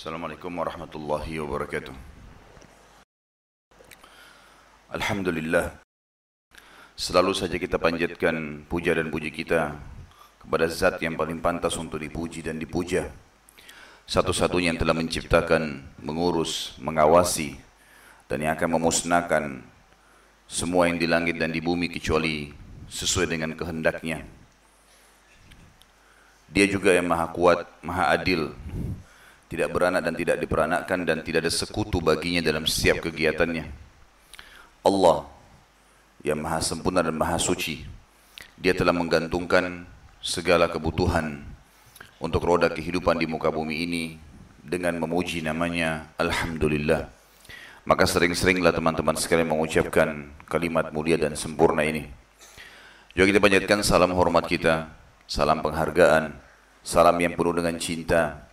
Assalamualaikum warahmatullahi wabarakatuh. Alhamdulillah. Selalu saja kita panjatkan puja dan puji kita kepada zat yang paling pantas untuk dipuji dan dipuja. Satu-satunya yang telah menciptakan, mengurus, mengawasi, dan yang akan memusnahkan semua yang di langit dan di bumi kecuali sesuai dengan kehendaknya. Dia juga yang maha kuat, maha adil, tidak beranak dan tidak diperanakkan dan tidak ada sekutu baginya dalam setiap kegiatannya. Allah yang maha sempurna dan maha suci. Dia telah menggantungkan segala kebutuhan untuk roda kehidupan di muka bumi ini dengan memuji namanya Alhamdulillah. Maka sering-seringlah teman-teman sekalian mengucapkan kalimat mulia dan sempurna ini. Juga kita panjatkan salam hormat kita, salam penghargaan, salam yang penuh dengan cinta,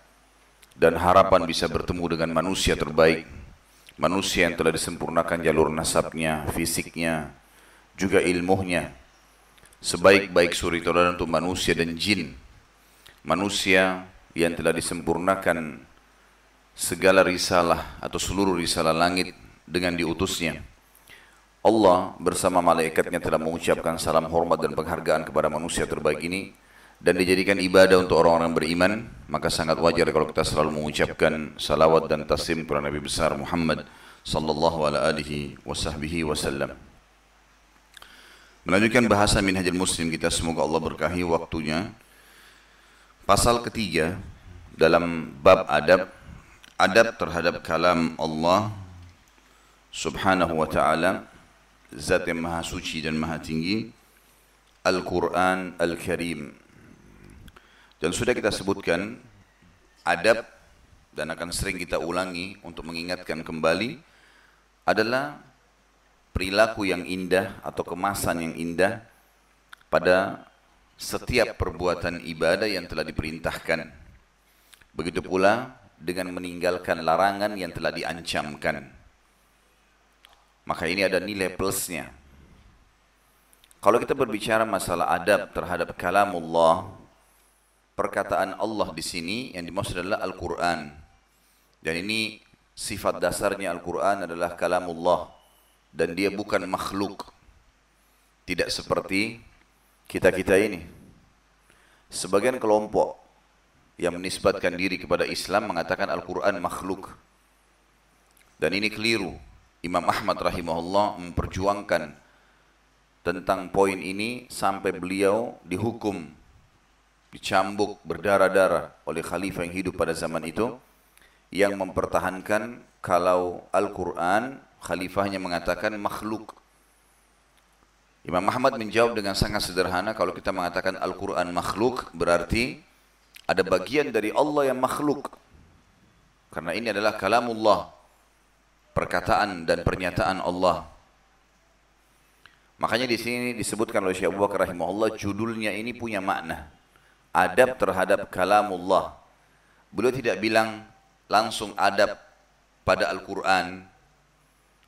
dan harapan bisa bertemu dengan manusia terbaik, manusia yang telah disempurnakan jalur nasabnya, fisiknya, juga ilmunya, sebaik-baik suri tauladan untuk manusia dan jin, manusia yang telah disempurnakan segala risalah atau seluruh risalah langit dengan diutusnya. Allah bersama malaikatnya telah mengucapkan salam hormat dan penghargaan kepada manusia terbaik ini dan dijadikan ibadah untuk orang-orang beriman maka sangat wajar kalau kita selalu mengucapkan salawat dan taslim kepada Nabi besar Muhammad sallallahu alaihi wasallam. Melanjutkan bahasa Minhajul Muslim kita semoga Allah berkahi waktunya. Pasal ketiga dalam bab adab adab terhadap kalam Allah Subhanahu wa taala zat yang maha suci dan maha tinggi Al-Quran Al-Karim dan sudah kita sebutkan adab dan akan sering kita ulangi untuk mengingatkan kembali adalah perilaku yang indah atau kemasan yang indah pada setiap perbuatan ibadah yang telah diperintahkan. Begitu pula dengan meninggalkan larangan yang telah diancamkan. Maka ini ada nilai plusnya. Kalau kita berbicara masalah adab terhadap kalamullah, perkataan Allah di sini yang dimaksud adalah Al-Quran. Dan ini sifat dasarnya Al-Quran adalah kalamullah. Dan dia bukan makhluk. Tidak seperti kita-kita ini. Sebagian kelompok yang menisbatkan diri kepada Islam mengatakan Al-Quran makhluk. Dan ini keliru. Imam Ahmad rahimahullah memperjuangkan tentang poin ini sampai beliau dihukum dicambuk berdarah-darah oleh khalifah yang hidup pada zaman itu yang mempertahankan kalau Al-Quran khalifahnya mengatakan makhluk Imam Ahmad menjawab dengan sangat sederhana kalau kita mengatakan Al-Quran makhluk berarti ada bagian dari Allah yang makhluk karena ini adalah kalamullah perkataan dan pernyataan Allah. Makanya di sini disebutkan oleh Syekh Abu Bakar rahimahullah judulnya ini punya makna. Adab terhadap kalamullah. Beliau tidak bilang langsung adab pada Al-Quran.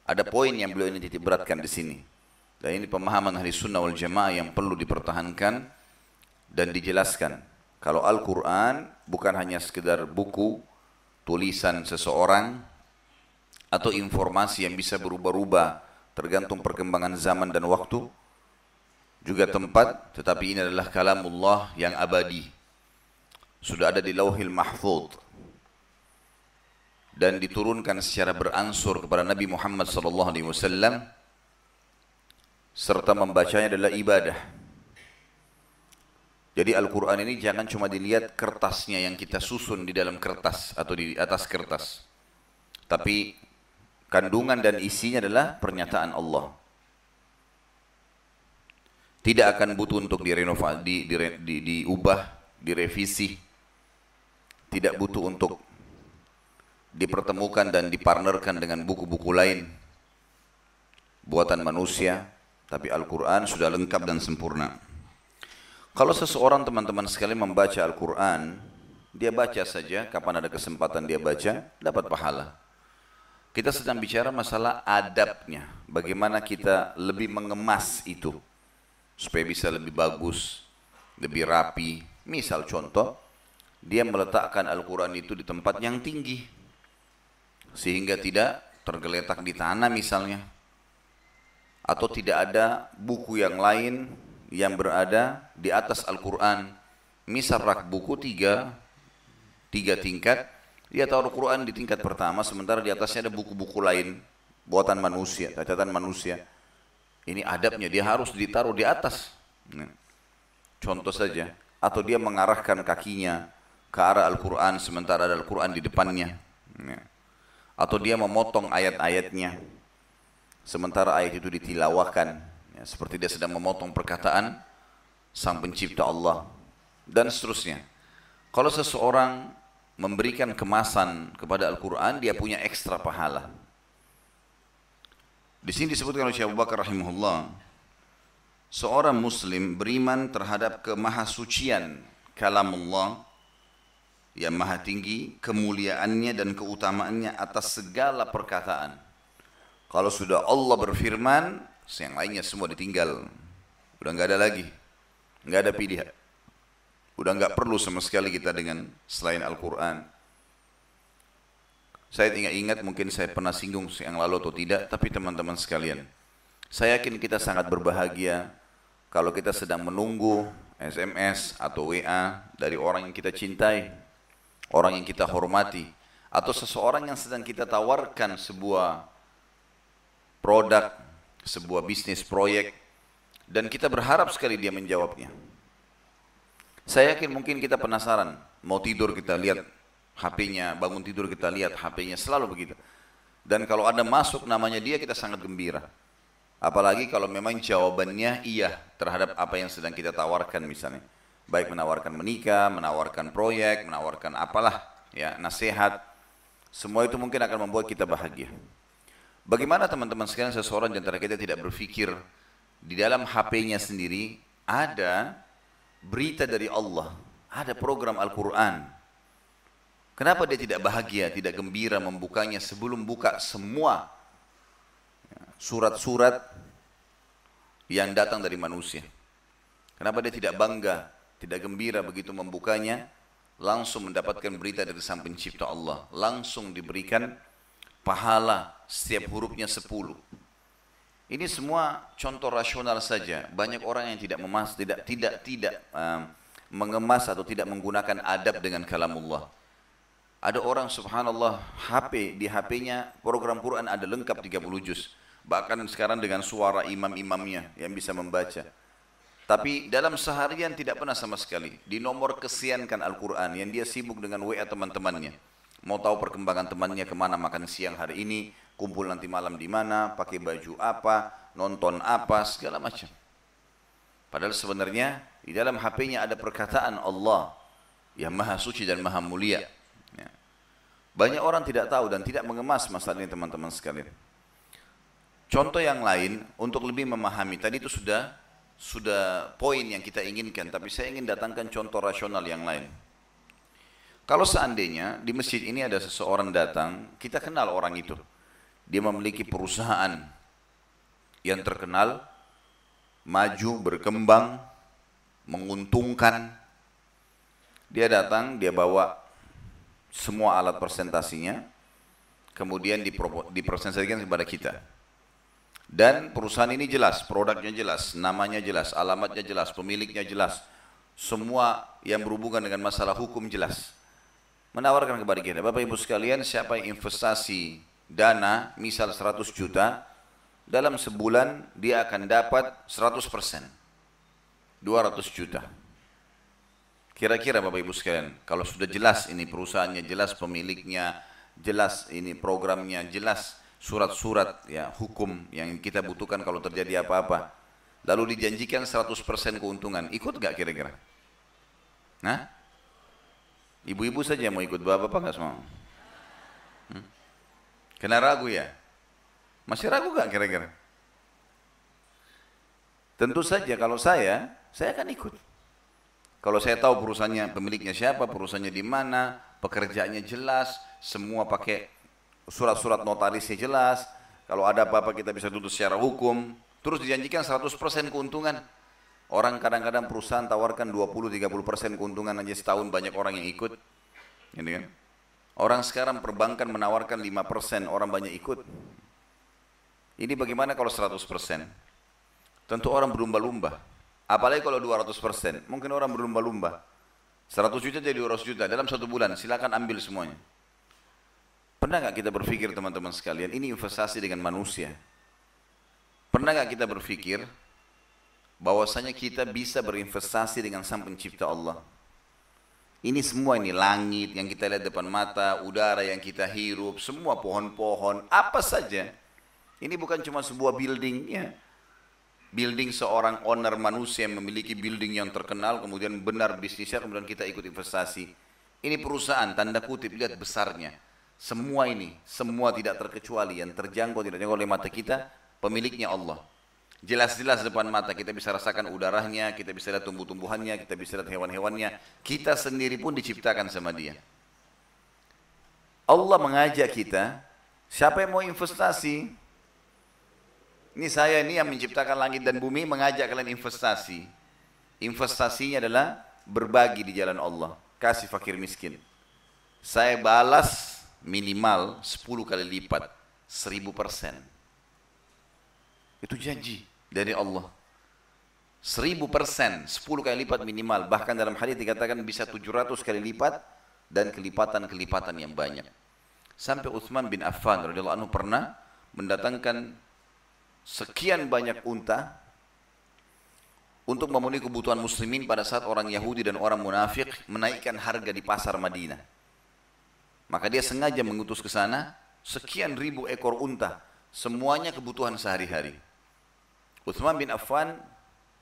Ada poin yang beliau ini titik beratkan di sini. Dan ini pemahaman ahli sunnah wal jamaah yang perlu dipertahankan dan dijelaskan. Kalau Al-Quran bukan hanya sekedar buku, tulisan seseorang, atau informasi yang bisa berubah-ubah tergantung perkembangan zaman dan waktu juga tempat tetapi ini adalah kalamullah yang abadi sudah ada di lauhil mahfud dan diturunkan secara beransur kepada Nabi Muhammad wasallam serta membacanya adalah ibadah jadi Al-Quran ini jangan cuma dilihat kertasnya yang kita susun di dalam kertas atau di atas kertas. Tapi kandungan dan isinya adalah pernyataan Allah. Tidak akan butuh untuk direnovasi, di, di, di, diubah, direvisi. Tidak butuh untuk dipertemukan dan dipartnerkan dengan buku-buku lain buatan manusia, tapi Al-Quran sudah lengkap dan sempurna. Kalau seseorang teman-teman sekali membaca Al-Quran, dia baca saja, kapan ada kesempatan dia baca, dapat pahala. Kita sedang bicara masalah adabnya, bagaimana kita lebih mengemas itu supaya bisa lebih bagus, lebih rapi. Misal contoh, dia meletakkan Al-Quran itu di tempat yang tinggi sehingga tidak tergeletak di tanah misalnya atau tidak ada buku yang lain yang berada di atas Al-Quran misal rak buku tiga tiga tingkat dia taruh Al-Quran di tingkat pertama sementara di atasnya ada buku-buku lain buatan manusia catatan manusia ini adabnya dia harus ditaruh di atas contoh saja atau dia mengarahkan kakinya ke arah Al-Quran sementara ada Al-Quran di depannya. Ya. Atau dia memotong ayat-ayatnya sementara ayat itu ditilawahkan. Ya, seperti dia sedang memotong perkataan sang pencipta Allah. Dan seterusnya. Kalau seseorang memberikan kemasan kepada Al-Quran, dia punya ekstra pahala. Di sini disebutkan oleh Syekh Bakar rahimahullah, seorang muslim beriman terhadap kemahasucian kalam Allah yang maha tinggi kemuliaannya dan keutamaannya atas segala perkataan. Kalau sudah Allah berfirman, yang lainnya semua ditinggal. Udah nggak ada lagi, nggak ada pilihan. Udah nggak perlu sama sekali kita dengan selain Al-Quran. Saya ingat-ingat mungkin saya pernah singgung yang lalu atau tidak, tapi teman-teman sekalian, saya yakin kita sangat berbahagia kalau kita sedang menunggu SMS atau WA dari orang yang kita cintai, orang yang kita hormati atau seseorang yang sedang kita tawarkan sebuah produk, sebuah bisnis proyek dan kita berharap sekali dia menjawabnya. Saya yakin mungkin kita penasaran, mau tidur kita lihat HP-nya, bangun tidur kita lihat HP-nya, selalu begitu. Dan kalau ada masuk namanya dia kita sangat gembira. Apalagi kalau memang jawabannya iya terhadap apa yang sedang kita tawarkan misalnya baik menawarkan menikah, menawarkan proyek, menawarkan apalah, ya nasihat, semua itu mungkin akan membuat kita bahagia. Bagaimana teman-teman sekalian seseorang di antara kita tidak berpikir di dalam HP-nya sendiri ada berita dari Allah, ada program Al-Quran. Kenapa dia tidak bahagia, tidak gembira membukanya sebelum buka semua surat-surat yang datang dari manusia? Kenapa dia tidak bangga tidak gembira begitu membukanya, langsung mendapatkan berita dari sang pencipta Allah. Langsung diberikan pahala setiap hurufnya sepuluh. Ini semua contoh rasional saja. Banyak orang yang tidak memas, tidak tidak tidak um, mengemas atau tidak menggunakan adab dengan kalam Allah. Ada orang subhanallah HP di HP-nya program Quran ada lengkap 30 juz. Bahkan sekarang dengan suara imam-imamnya yang bisa membaca. Tapi dalam seharian tidak pernah sama sekali. Di nomor kesiankan Al-Quran yang dia sibuk dengan WA teman-temannya. Mau tahu perkembangan temannya ke mana makan siang hari ini, kumpul nanti malam di mana, pakai baju apa, nonton apa, segala macam. Padahal sebenarnya di dalam HP-nya ada perkataan Allah yang maha suci dan maha mulia. Ya. Banyak orang tidak tahu dan tidak mengemas masalah ini teman-teman sekalian. Contoh yang lain untuk lebih memahami tadi itu sudah sudah poin yang kita inginkan, tapi saya ingin datangkan contoh rasional yang lain. Kalau seandainya di masjid ini ada seseorang datang, kita kenal orang itu. Dia memiliki perusahaan yang terkenal, maju, berkembang, menguntungkan. Dia datang, dia bawa semua alat presentasinya, kemudian dipresentasikan kepada kita. Dan perusahaan ini jelas, produknya jelas, namanya jelas, alamatnya jelas, pemiliknya jelas. Semua yang berhubungan dengan masalah hukum jelas. Menawarkan kepada kita, Bapak Ibu sekalian, siapa yang investasi dana, misal 100 juta, dalam sebulan dia akan dapat 100 persen. 200 juta. Kira-kira Bapak Ibu sekalian, kalau sudah jelas ini perusahaannya, jelas pemiliknya, jelas ini programnya, jelas surat-surat ya hukum yang kita butuhkan kalau terjadi apa-apa. Lalu dijanjikan 100% keuntungan. Ikut gak kira-kira? Nah? Ibu-ibu saja mau ikut, bapak-bapak nggak semua? Hmm? Kena ragu ya? Masih ragu gak kira-kira? Tentu saja kalau saya, saya akan ikut. Kalau saya tahu perusahaannya, pemiliknya siapa, perusahaannya di mana, pekerjaannya jelas, semua pakai surat-surat notarisnya jelas, kalau ada apa-apa kita bisa tuntut secara hukum, terus dijanjikan 100% keuntungan. Orang kadang-kadang perusahaan tawarkan 20-30% keuntungan aja setahun banyak orang yang ikut. Gitu kan? Orang sekarang perbankan menawarkan 5%, orang banyak ikut. Ini bagaimana kalau 100%? Tentu orang berlumba-lumba. Apalagi kalau 200%, mungkin orang berlumba-lumba. 100 juta jadi 200 juta dalam satu bulan, silakan ambil semuanya. Pernah nggak kita berpikir teman-teman sekalian, ini investasi dengan manusia. Pernah nggak kita berpikir bahwasanya kita bisa berinvestasi dengan sang pencipta Allah. Ini semua ini langit yang kita lihat depan mata, udara yang kita hirup, semua pohon-pohon, apa saja. Ini bukan cuma sebuah building ya. Building seorang owner manusia yang memiliki building yang terkenal, kemudian benar bisnisnya, kemudian kita ikut investasi. Ini perusahaan, tanda kutip, lihat besarnya. Semua ini, semua tidak terkecuali yang terjangkau, tidak terjangkau oleh mata kita, pemiliknya Allah. Jelas-jelas depan mata kita bisa rasakan udaranya, kita bisa lihat tumbuh-tumbuhannya, kita bisa lihat hewan-hewannya. Kita sendiri pun diciptakan sama dia. Allah mengajak kita, siapa yang mau investasi? Ini saya ini yang menciptakan langit dan bumi mengajak kalian investasi. Investasinya adalah berbagi di jalan Allah, kasih fakir miskin. Saya balas minimal 10 kali lipat, 1000 persen. Itu janji dari Allah. Seribu persen, sepuluh kali lipat minimal. Bahkan dalam hadis dikatakan bisa tujuh ratus kali lipat dan kelipatan-kelipatan yang banyak. Sampai Uthman bin Affan radhiyallahu anhu pernah mendatangkan sekian banyak unta untuk memenuhi kebutuhan muslimin pada saat orang Yahudi dan orang munafik menaikkan harga di pasar Madinah. Maka dia sengaja mengutus ke sana sekian ribu ekor unta, semuanya kebutuhan sehari-hari. Uthman bin Affan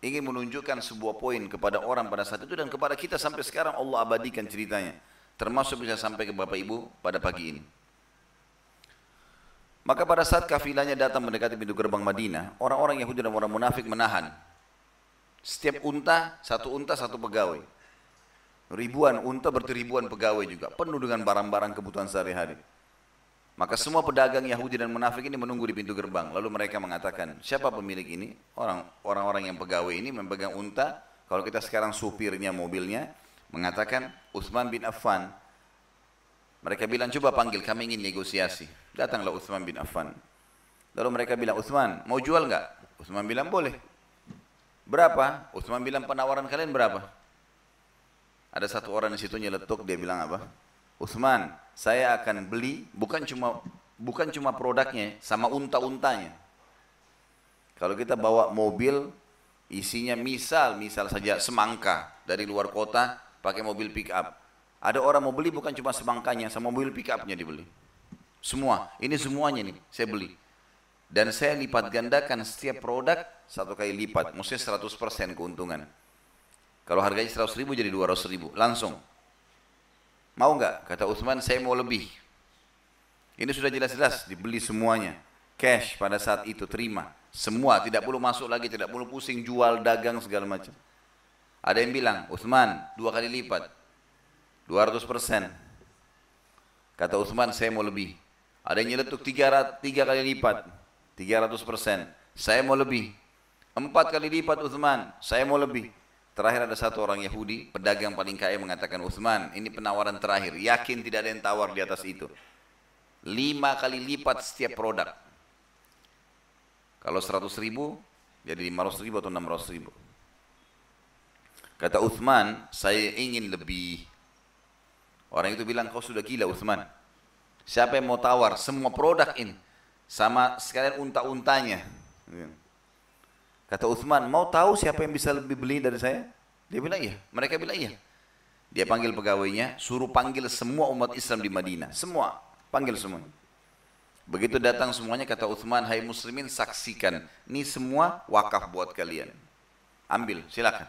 ingin menunjukkan sebuah poin kepada orang pada saat itu dan kepada kita sampai sekarang Allah abadikan ceritanya. Termasuk bisa sampai ke Bapak Ibu pada pagi ini. Maka pada saat kafilahnya datang mendekati pintu gerbang Madinah, orang-orang Yahudi dan orang munafik menahan. Setiap unta, satu unta, satu pegawai. Ribuan unta berarti ribuan pegawai juga, penuh dengan barang-barang kebutuhan sehari-hari. Maka semua pedagang Yahudi dan munafik ini menunggu di pintu gerbang. Lalu mereka mengatakan, siapa pemilik ini? Orang orang yang pegawai ini memegang unta. Kalau kita sekarang supirnya mobilnya mengatakan Utsman bin Affan. Mereka bilang coba panggil kami ingin negosiasi. Datanglah Utsman bin Affan. Lalu mereka bilang Utsman mau jual nggak? Utsman bilang boleh. Berapa? Utsman bilang penawaran kalian berapa? Ada satu orang di situ nyeletuk dia bilang apa? Utsman, saya akan beli bukan cuma bukan cuma produknya sama unta-untanya. Kalau kita bawa mobil isinya misal misal saja semangka dari luar kota pakai mobil pick up. Ada orang mau beli bukan cuma semangkanya sama mobil pick upnya dibeli. Semua, ini semuanya nih saya beli. Dan saya lipat gandakan setiap produk satu kali lipat, maksudnya 100% keuntungan. Kalau harganya 100 ribu jadi 200 ribu, langsung. Mau nggak? Kata Utsman, saya mau lebih. Ini sudah jelas-jelas dibeli semuanya. Cash pada saat itu terima. Semua tidak perlu masuk lagi, tidak perlu pusing jual, dagang segala macam. Ada yang bilang, Utsman dua kali lipat. 200 persen. Kata Utsman, saya mau lebih. Ada yang nyeletuk tiga, tiga kali lipat. 300 persen. Saya mau lebih. Empat kali lipat Utsman, saya mau lebih. Terakhir ada satu orang Yahudi, pedagang paling kaya mengatakan Uthman, ini penawaran terakhir. Yakin tidak ada yang tawar di atas itu. Lima kali lipat setiap produk. Kalau seratus ribu, jadi lima ratus ribu atau enam ratus ribu. Kata Uthman, saya ingin lebih. Orang itu bilang, kau sudah gila Uthman. Siapa yang mau tawar semua produk ini? Sama sekalian unta-untanya. Kata Uthman, mau tahu siapa yang bisa lebih beli dari saya? Dia bilang iya. Mereka bilang iya. Dia panggil pegawainya, suruh panggil semua umat Islam di Madinah. Semua, panggil semua. Begitu datang semuanya, kata Uthman, hai muslimin saksikan. Ini semua wakaf buat kalian. Ambil, silakan.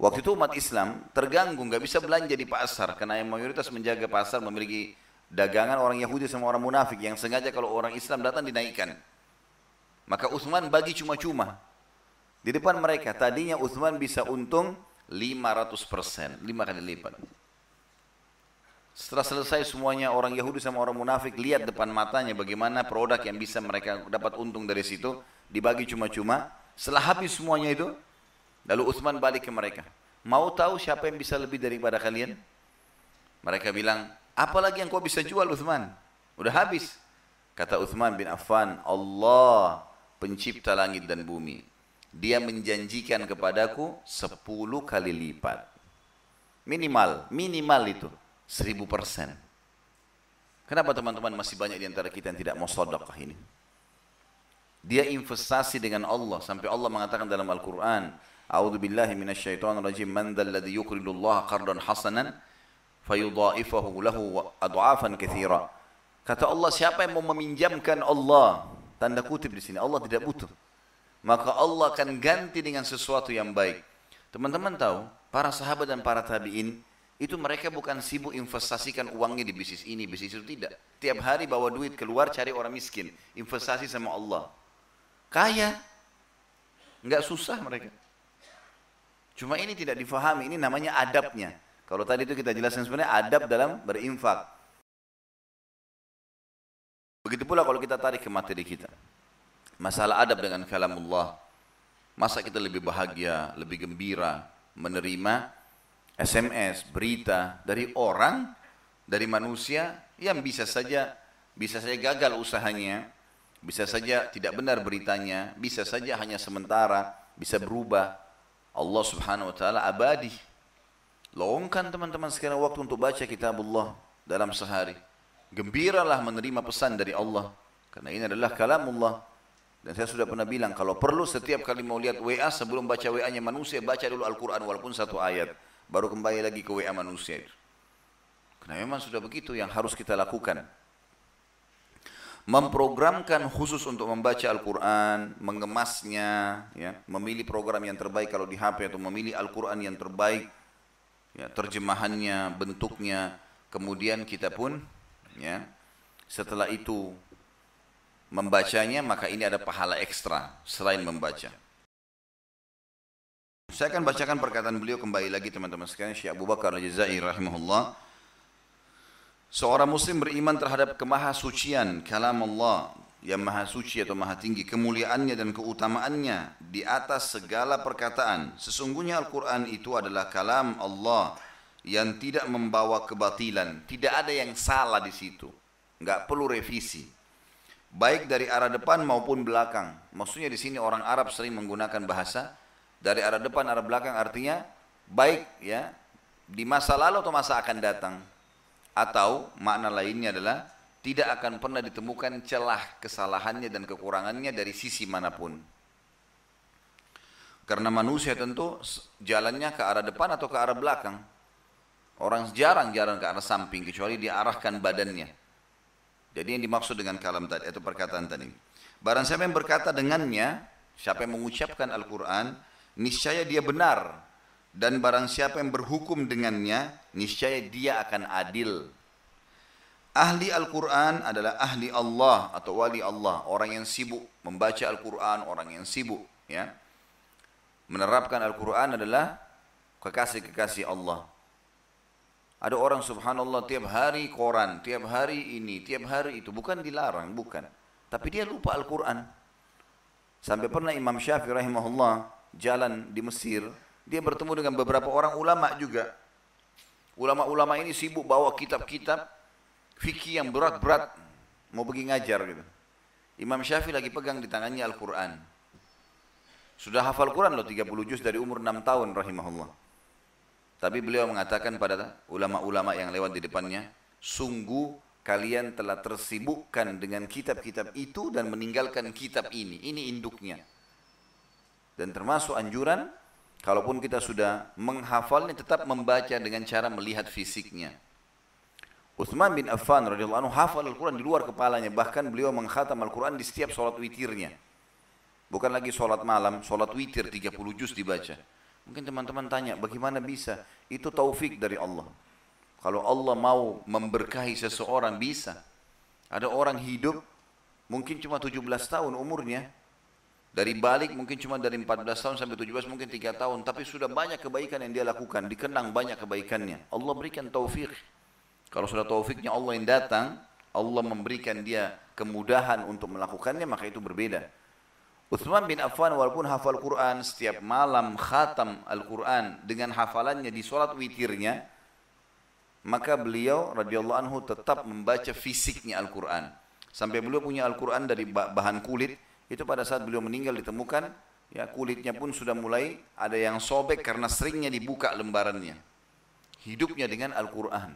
Waktu itu umat Islam terganggu, nggak bisa belanja di pasar. Karena yang mayoritas menjaga pasar memiliki dagangan orang Yahudi sama orang munafik yang sengaja kalau orang Islam datang dinaikkan. Maka Uthman bagi cuma-cuma. Di depan mereka, tadinya Uthman bisa untung 500 persen, 5 kali lipat. Setelah selesai semuanya orang Yahudi sama orang munafik lihat depan matanya bagaimana produk yang bisa mereka dapat untung dari situ dibagi cuma-cuma. Setelah habis semuanya itu, Lalu Uthman balik ke mereka. Mau tahu siapa yang bisa lebih daripada kalian? Mereka bilang, apalagi yang kau bisa jual Uthman? Udah habis. Kata Uthman bin Affan, Allah pencipta langit dan bumi. Dia menjanjikan kepadaku sepuluh kali lipat. Minimal, minimal itu. Seribu persen. Kenapa teman-teman masih banyak di antara kita yang tidak mau sodokah ini? Dia investasi dengan Allah sampai Allah mengatakan dalam Al-Quran, A'udzu billahi minasyaitonir rajim, man dzalladzi yuqridu Allah qardan hasanan fayudha'ifahu lahu adha'afan katsira. Kata Allah, siapa yang mau meminjamkan Allah? Tanda kutip di sini, Allah tidak butuh. Maka Allah akan ganti dengan sesuatu yang baik. Teman-teman tahu, para sahabat dan para tabi'in itu mereka bukan sibuk investasikan uangnya di bisnis ini, bisnis itu tidak. Tiap hari bawa duit keluar cari orang miskin, investasi sama Allah. Kaya, nggak susah mereka. Cuma ini tidak difahami, ini namanya adabnya. Kalau tadi itu kita jelaskan sebenarnya adab dalam berinfak. Begitu pula kalau kita tarik ke materi kita. Masalah adab dengan kalamullah. Masa kita lebih bahagia, lebih gembira menerima SMS, berita dari orang, dari manusia yang bisa saja bisa saja gagal usahanya, bisa saja tidak benar beritanya, bisa saja hanya sementara, bisa berubah. Allah Subhanahu wa taala abadi. Lowongkan teman-teman sekarang waktu untuk baca kitab Allah dalam sehari. Gembiralah menerima pesan dari Allah karena ini adalah kalamullah. Dan saya sudah pernah bilang kalau perlu setiap kali mau lihat WA sebelum baca WA-nya manusia baca dulu Al-Qur'an walaupun satu ayat baru kembali lagi ke WA manusia itu. Karena memang sudah begitu yang harus kita lakukan. Memprogramkan khusus untuk membaca Al-Quran, mengemasnya, ya, memilih program yang terbaik kalau di HP atau memilih Al-Quran yang terbaik, ya, terjemahannya, bentuknya, kemudian kita pun, ya, setelah itu membacanya maka ini ada pahala ekstra selain membaca. Saya akan bacakan perkataan beliau kembali lagi teman-teman sekalian Syekh Abu Bakar Al-Jazairi rahimahullah. Seorang muslim beriman terhadap kemahasucian kalam Allah yang maha suci atau maha tinggi kemuliaannya dan keutamaannya di atas segala perkataan. Sesungguhnya Al-Quran itu adalah kalam Allah yang tidak membawa kebatilan. Tidak ada yang salah di situ. Enggak perlu revisi. Baik dari arah depan maupun belakang. Maksudnya di sini orang Arab sering menggunakan bahasa dari arah depan arah belakang artinya baik ya di masa lalu atau masa akan datang atau makna lainnya adalah tidak akan pernah ditemukan celah kesalahannya dan kekurangannya dari sisi mana pun. Karena manusia tentu jalannya ke arah depan atau ke arah belakang. Orang jarang-jarang ke arah samping kecuali diarahkan badannya. Jadi yang dimaksud dengan kalam tadi atau perkataan tadi. Barang siapa yang berkata dengannya siapa yang mengucapkan Al-Quran niscaya dia benar dan barang siapa yang berhukum dengannya niscaya dia akan adil ahli Al-Quran adalah ahli Allah atau wali Allah orang yang sibuk membaca Al-Quran orang yang sibuk ya menerapkan Al-Quran adalah kekasih-kekasih Allah ada orang subhanallah tiap hari koran, tiap hari ini, tiap hari itu. Bukan dilarang, bukan. Tapi dia lupa Al-Quran. Sampai pernah Imam Syafi'i rahimahullah jalan di Mesir, dia bertemu dengan beberapa orang ulama juga. Ulama-ulama ini sibuk bawa kitab-kitab fikih yang berat-berat mau pergi ngajar gitu. Imam Syafi'i lagi pegang di tangannya Al-Quran. Sudah hafal Quran loh 30 juz dari umur 6 tahun rahimahullah. Tapi beliau mengatakan pada ulama-ulama yang lewat di depannya, sungguh kalian telah tersibukkan dengan kitab-kitab itu dan meninggalkan kitab ini. Ini induknya. Dan termasuk anjuran, kalaupun kita sudah menghafalnya tetap membaca dengan cara melihat fisiknya. Uthman bin Affan radhiyallahu anhu hafal Al-Quran di luar kepalanya. Bahkan beliau menghatam Al-Quran di setiap sholat witirnya. Bukan lagi sholat malam, sholat witir 30 juz dibaca. Mungkin teman-teman tanya, bagaimana bisa? Itu taufik dari Allah. Kalau Allah mau memberkahi seseorang bisa. Ada orang hidup mungkin cuma 17 tahun umurnya, dari balik mungkin cuma dari 14 tahun sampai 17 mungkin 3 tahun. Tapi sudah banyak kebaikan yang dia lakukan. Dikenang banyak kebaikannya. Allah berikan taufik. Kalau sudah taufiknya Allah yang datang. Allah memberikan dia kemudahan untuk melakukannya maka itu berbeda. Uthman bin Affan walaupun hafal Quran setiap malam khatam Al-Quran dengan hafalannya di sholat witirnya, maka beliau radhiyallahu anhu tetap membaca fisiknya Al-Quran. Sampai beliau punya Al-Quran dari bahan kulit, itu pada saat beliau meninggal ditemukan, ya kulitnya pun sudah mulai ada yang sobek karena seringnya dibuka lembarannya. Hidupnya dengan Al-Quran.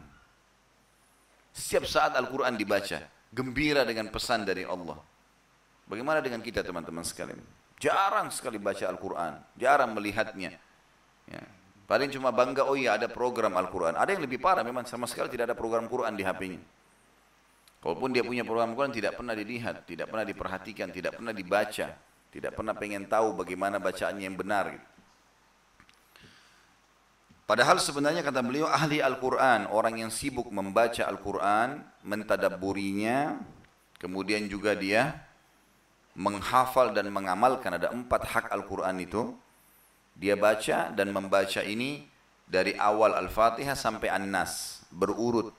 Setiap saat Al-Quran dibaca, gembira dengan pesan dari Allah. Bagaimana dengan kita teman-teman sekalian? Jarang sekali baca Al-Quran, jarang melihatnya. Ya. Paling cuma bangga, oh iya ada program Al-Quran. Ada yang lebih parah memang sama sekali tidak ada program Quran di HP-nya. Walaupun dia punya program Quran tidak pernah dilihat, tidak pernah diperhatikan, tidak pernah dibaca, tidak pernah pengen tahu bagaimana bacaannya yang benar. Padahal sebenarnya kata beliau ahli Al-Quran, orang yang sibuk membaca Al-Quran, mentadaburinya, kemudian juga dia menghafal dan mengamalkan ada empat hak Al-Quran itu dia baca dan membaca ini dari awal Al-Fatihah sampai An-Nas berurut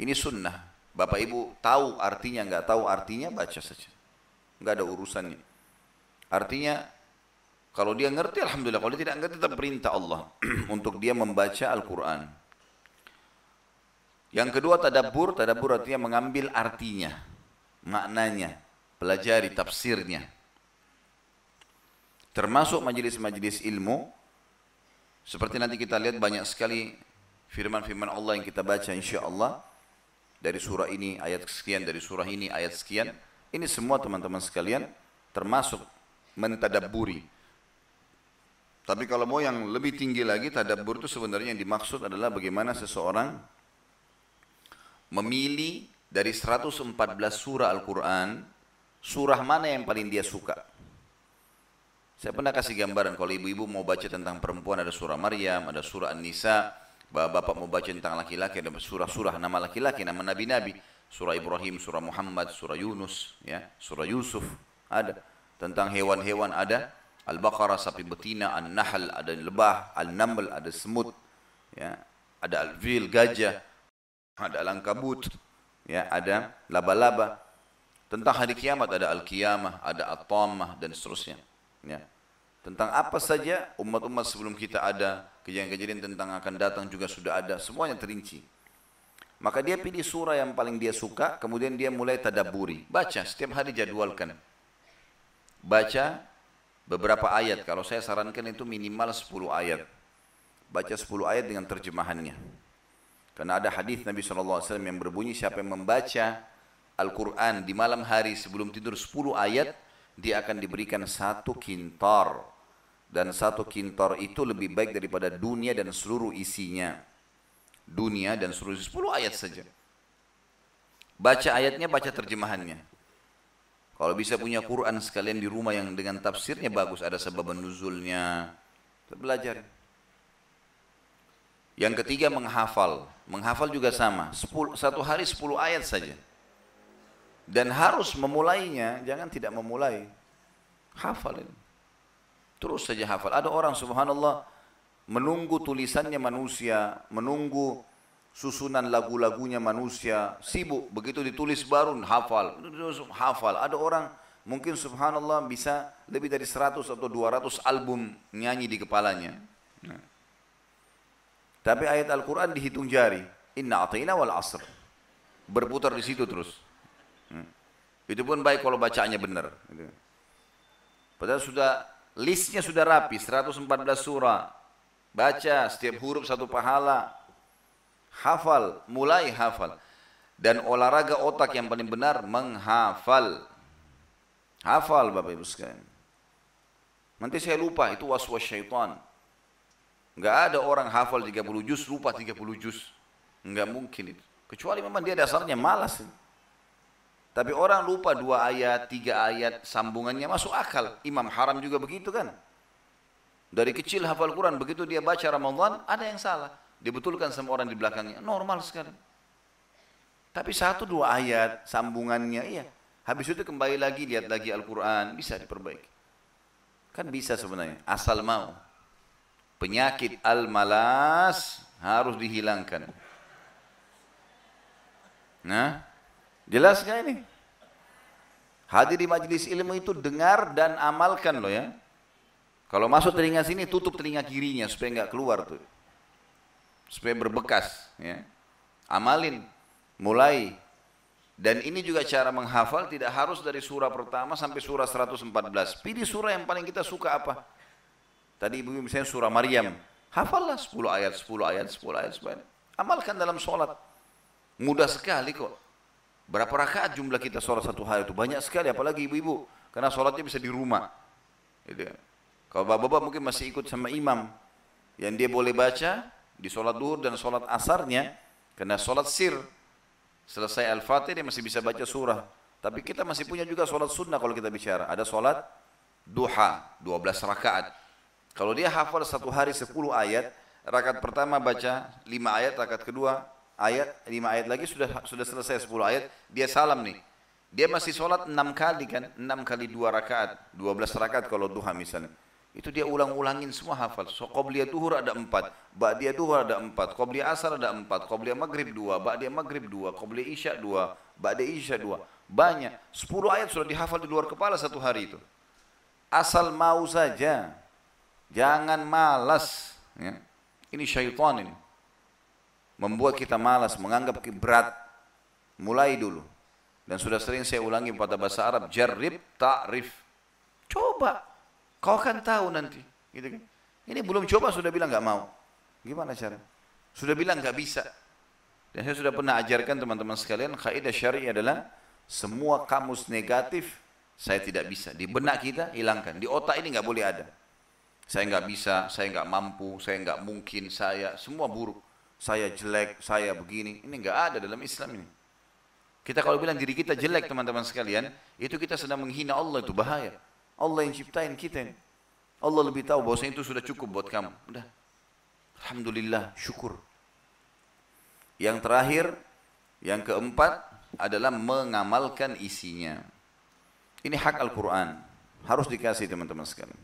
ini sunnah Bapak Ibu tahu artinya nggak tahu artinya baca saja. Nggak ada urusannya. Artinya kalau dia ngerti Alhamdulillah. Kalau dia tidak ngerti tetap perintah Allah untuk dia membaca Al-Quran. Yang kedua tadabur tadabur artinya mengambil artinya maknanya pelajari tafsirnya. Termasuk majelis-majelis ilmu, seperti nanti kita lihat banyak sekali firman-firman Allah yang kita baca insya Allah dari surah ini ayat sekian, dari surah ini ayat sekian. Ini semua teman-teman sekalian termasuk mentadaburi. Tapi kalau mau yang lebih tinggi lagi, tadabbur itu sebenarnya yang dimaksud adalah bagaimana seseorang memilih dari 114 surah Al-Quran surah mana yang paling dia suka. Saya pernah kasih gambaran kalau ibu-ibu mau baca tentang perempuan ada surah Maryam, ada surah An-Nisa, bapak-bapak mau baca tentang laki-laki ada surah-surah nama laki-laki, nama nabi-nabi, surah Ibrahim, surah Muhammad, surah Yunus, ya, surah Yusuf, ada. Tentang hewan-hewan ada, Al-Baqarah sapi betina, An-Nahl ada lebah, Al-Naml ada semut, ya, ada Al-Fil gajah, ada Al-Ankabut, ya, ada laba-laba, tentang hari kiamat ada al-qiyamah, ada at-tammah dan seterusnya. Ya. Tentang apa saja umat-umat sebelum kita ada, kejadian-kejadian tentang akan datang juga sudah ada, semuanya terinci. Maka dia pilih surah yang paling dia suka, kemudian dia mulai tadaburi. Baca, setiap hari jadwalkan. Baca beberapa ayat, kalau saya sarankan itu minimal 10 ayat. Baca 10 ayat dengan terjemahannya. Karena ada hadis Nabi SAW yang berbunyi siapa yang membaca Al-Quran di malam hari sebelum tidur 10 ayat, dia akan diberikan satu kintar. Dan satu kintar itu lebih baik daripada dunia dan seluruh isinya. Dunia dan seluruh 10 ayat saja. Baca ayatnya, baca terjemahannya. Kalau bisa punya Quran sekalian di rumah yang dengan tafsirnya bagus, ada sebab nuzulnya. Belajar. Yang ketiga menghafal. Menghafal juga sama. Sepul, satu hari sepuluh ayat saja dan harus memulainya jangan tidak memulai hafal ini terus saja hafal ada orang subhanallah menunggu tulisannya manusia menunggu susunan lagu-lagunya manusia sibuk begitu ditulis baru hafal hafal ada orang mungkin subhanallah bisa lebih dari 100 atau 200 album nyanyi di kepalanya nah. tapi ayat Al-Quran dihitung jari inna atina wal asr berputar di situ terus Hmm. Itu pun baik kalau bacaannya benar. Gitu. Padahal sudah listnya sudah rapi, 114 surah. Baca setiap huruf satu pahala. Hafal, mulai hafal. Dan olahraga otak yang paling benar menghafal. Hafal Bapak Ibu sekalian. Nanti saya lupa itu was-was syaitan. Enggak ada orang hafal 30 juz lupa 30 juz. Enggak mungkin itu. Kecuali memang dia dasarnya malas. Itu. Tapi orang lupa dua ayat, tiga ayat, sambungannya masuk akal. Imam Haram juga begitu kan. Dari kecil hafal Quran, begitu dia baca Ramadan, ada yang salah. Dibetulkan sama orang di belakangnya. Normal sekali. Tapi satu dua ayat, sambungannya, iya. Habis itu kembali lagi, lihat lagi Al-Quran, bisa diperbaiki. Kan bisa sebenarnya, asal mau. Penyakit al-malas harus dihilangkan. Nah, Jelas gak ini? Hadir di majelis ilmu itu dengar dan amalkan loh ya. Kalau masuk telinga sini tutup telinga kirinya supaya nggak keluar tuh. Supaya berbekas ya. Amalin, mulai. Dan ini juga cara menghafal tidak harus dari surah pertama sampai surah 114. Pilih surah yang paling kita suka apa? Tadi ibu misalnya surah Maryam. Hafallah 10 ayat, 10 ayat, 10 ayat, 10 ayat. Amalkan dalam sholat. Mudah sekali kok. Berapa rakaat jumlah kita sholat satu hari itu? Banyak sekali, apalagi ibu-ibu. Karena sholatnya bisa di rumah. Gitu. Kalau bapak-bapak mungkin masih ikut sama imam. Yang dia boleh baca di sholat duhur dan sholat asarnya. Karena sholat sir. Selesai Al-Fatih dia masih bisa baca surah. Tapi kita masih punya juga sholat sunnah kalau kita bicara. Ada sholat duha, 12 rakaat. Kalau dia hafal satu hari 10 ayat, rakaat pertama baca 5 ayat, rakaat kedua ayat, 5 ayat lagi sudah sudah selesai 10 ayat, dia salam nih. Dia masih sholat 6 kali kan, 6 kali 2 rakaat, 12 rakaat kalau duha misalnya. Itu dia ulang-ulangin semua hafal. So, Qobliyah duhur ada empat, Ba'diyah duhur ada empat, Qobliyah asar ada empat, Qobliyah maghrib dua, Ba'diyah maghrib dua, Qobliyah isya dua, Ba'diyah isya dua. Banyak. Sepuluh ayat sudah dihafal di luar kepala satu hari itu. Asal mau saja. Jangan malas. Ya. Ini syaitan ini. Membuat kita malas, menganggap berat. Mulai dulu. Dan sudah sering saya ulangi pada bahasa Arab. Jarrib ta'rif. Coba Kau akan tahu nanti. Gitu kan? Ini belum coba sudah bilang nggak mau. Gimana cara? Sudah bilang nggak bisa. Dan saya sudah pernah ajarkan teman-teman sekalian, kaidah syari adalah semua kamus negatif saya tidak bisa. Di benak kita hilangkan. Di otak ini nggak boleh ada. Saya nggak bisa, saya nggak mampu, saya nggak mungkin, saya semua buruk. Saya jelek, saya begini. Ini nggak ada dalam Islam ini. Kita kalau bilang diri kita jelek teman-teman sekalian, itu kita sedang menghina Allah itu bahaya. Allah yang ciptain kita. Allah lebih tahu bahwa itu sudah cukup buat kamu. Udah. Alhamdulillah, syukur. Yang terakhir, yang keempat adalah mengamalkan isinya. Ini hak Al-Quran. Harus dikasih teman-teman sekalian.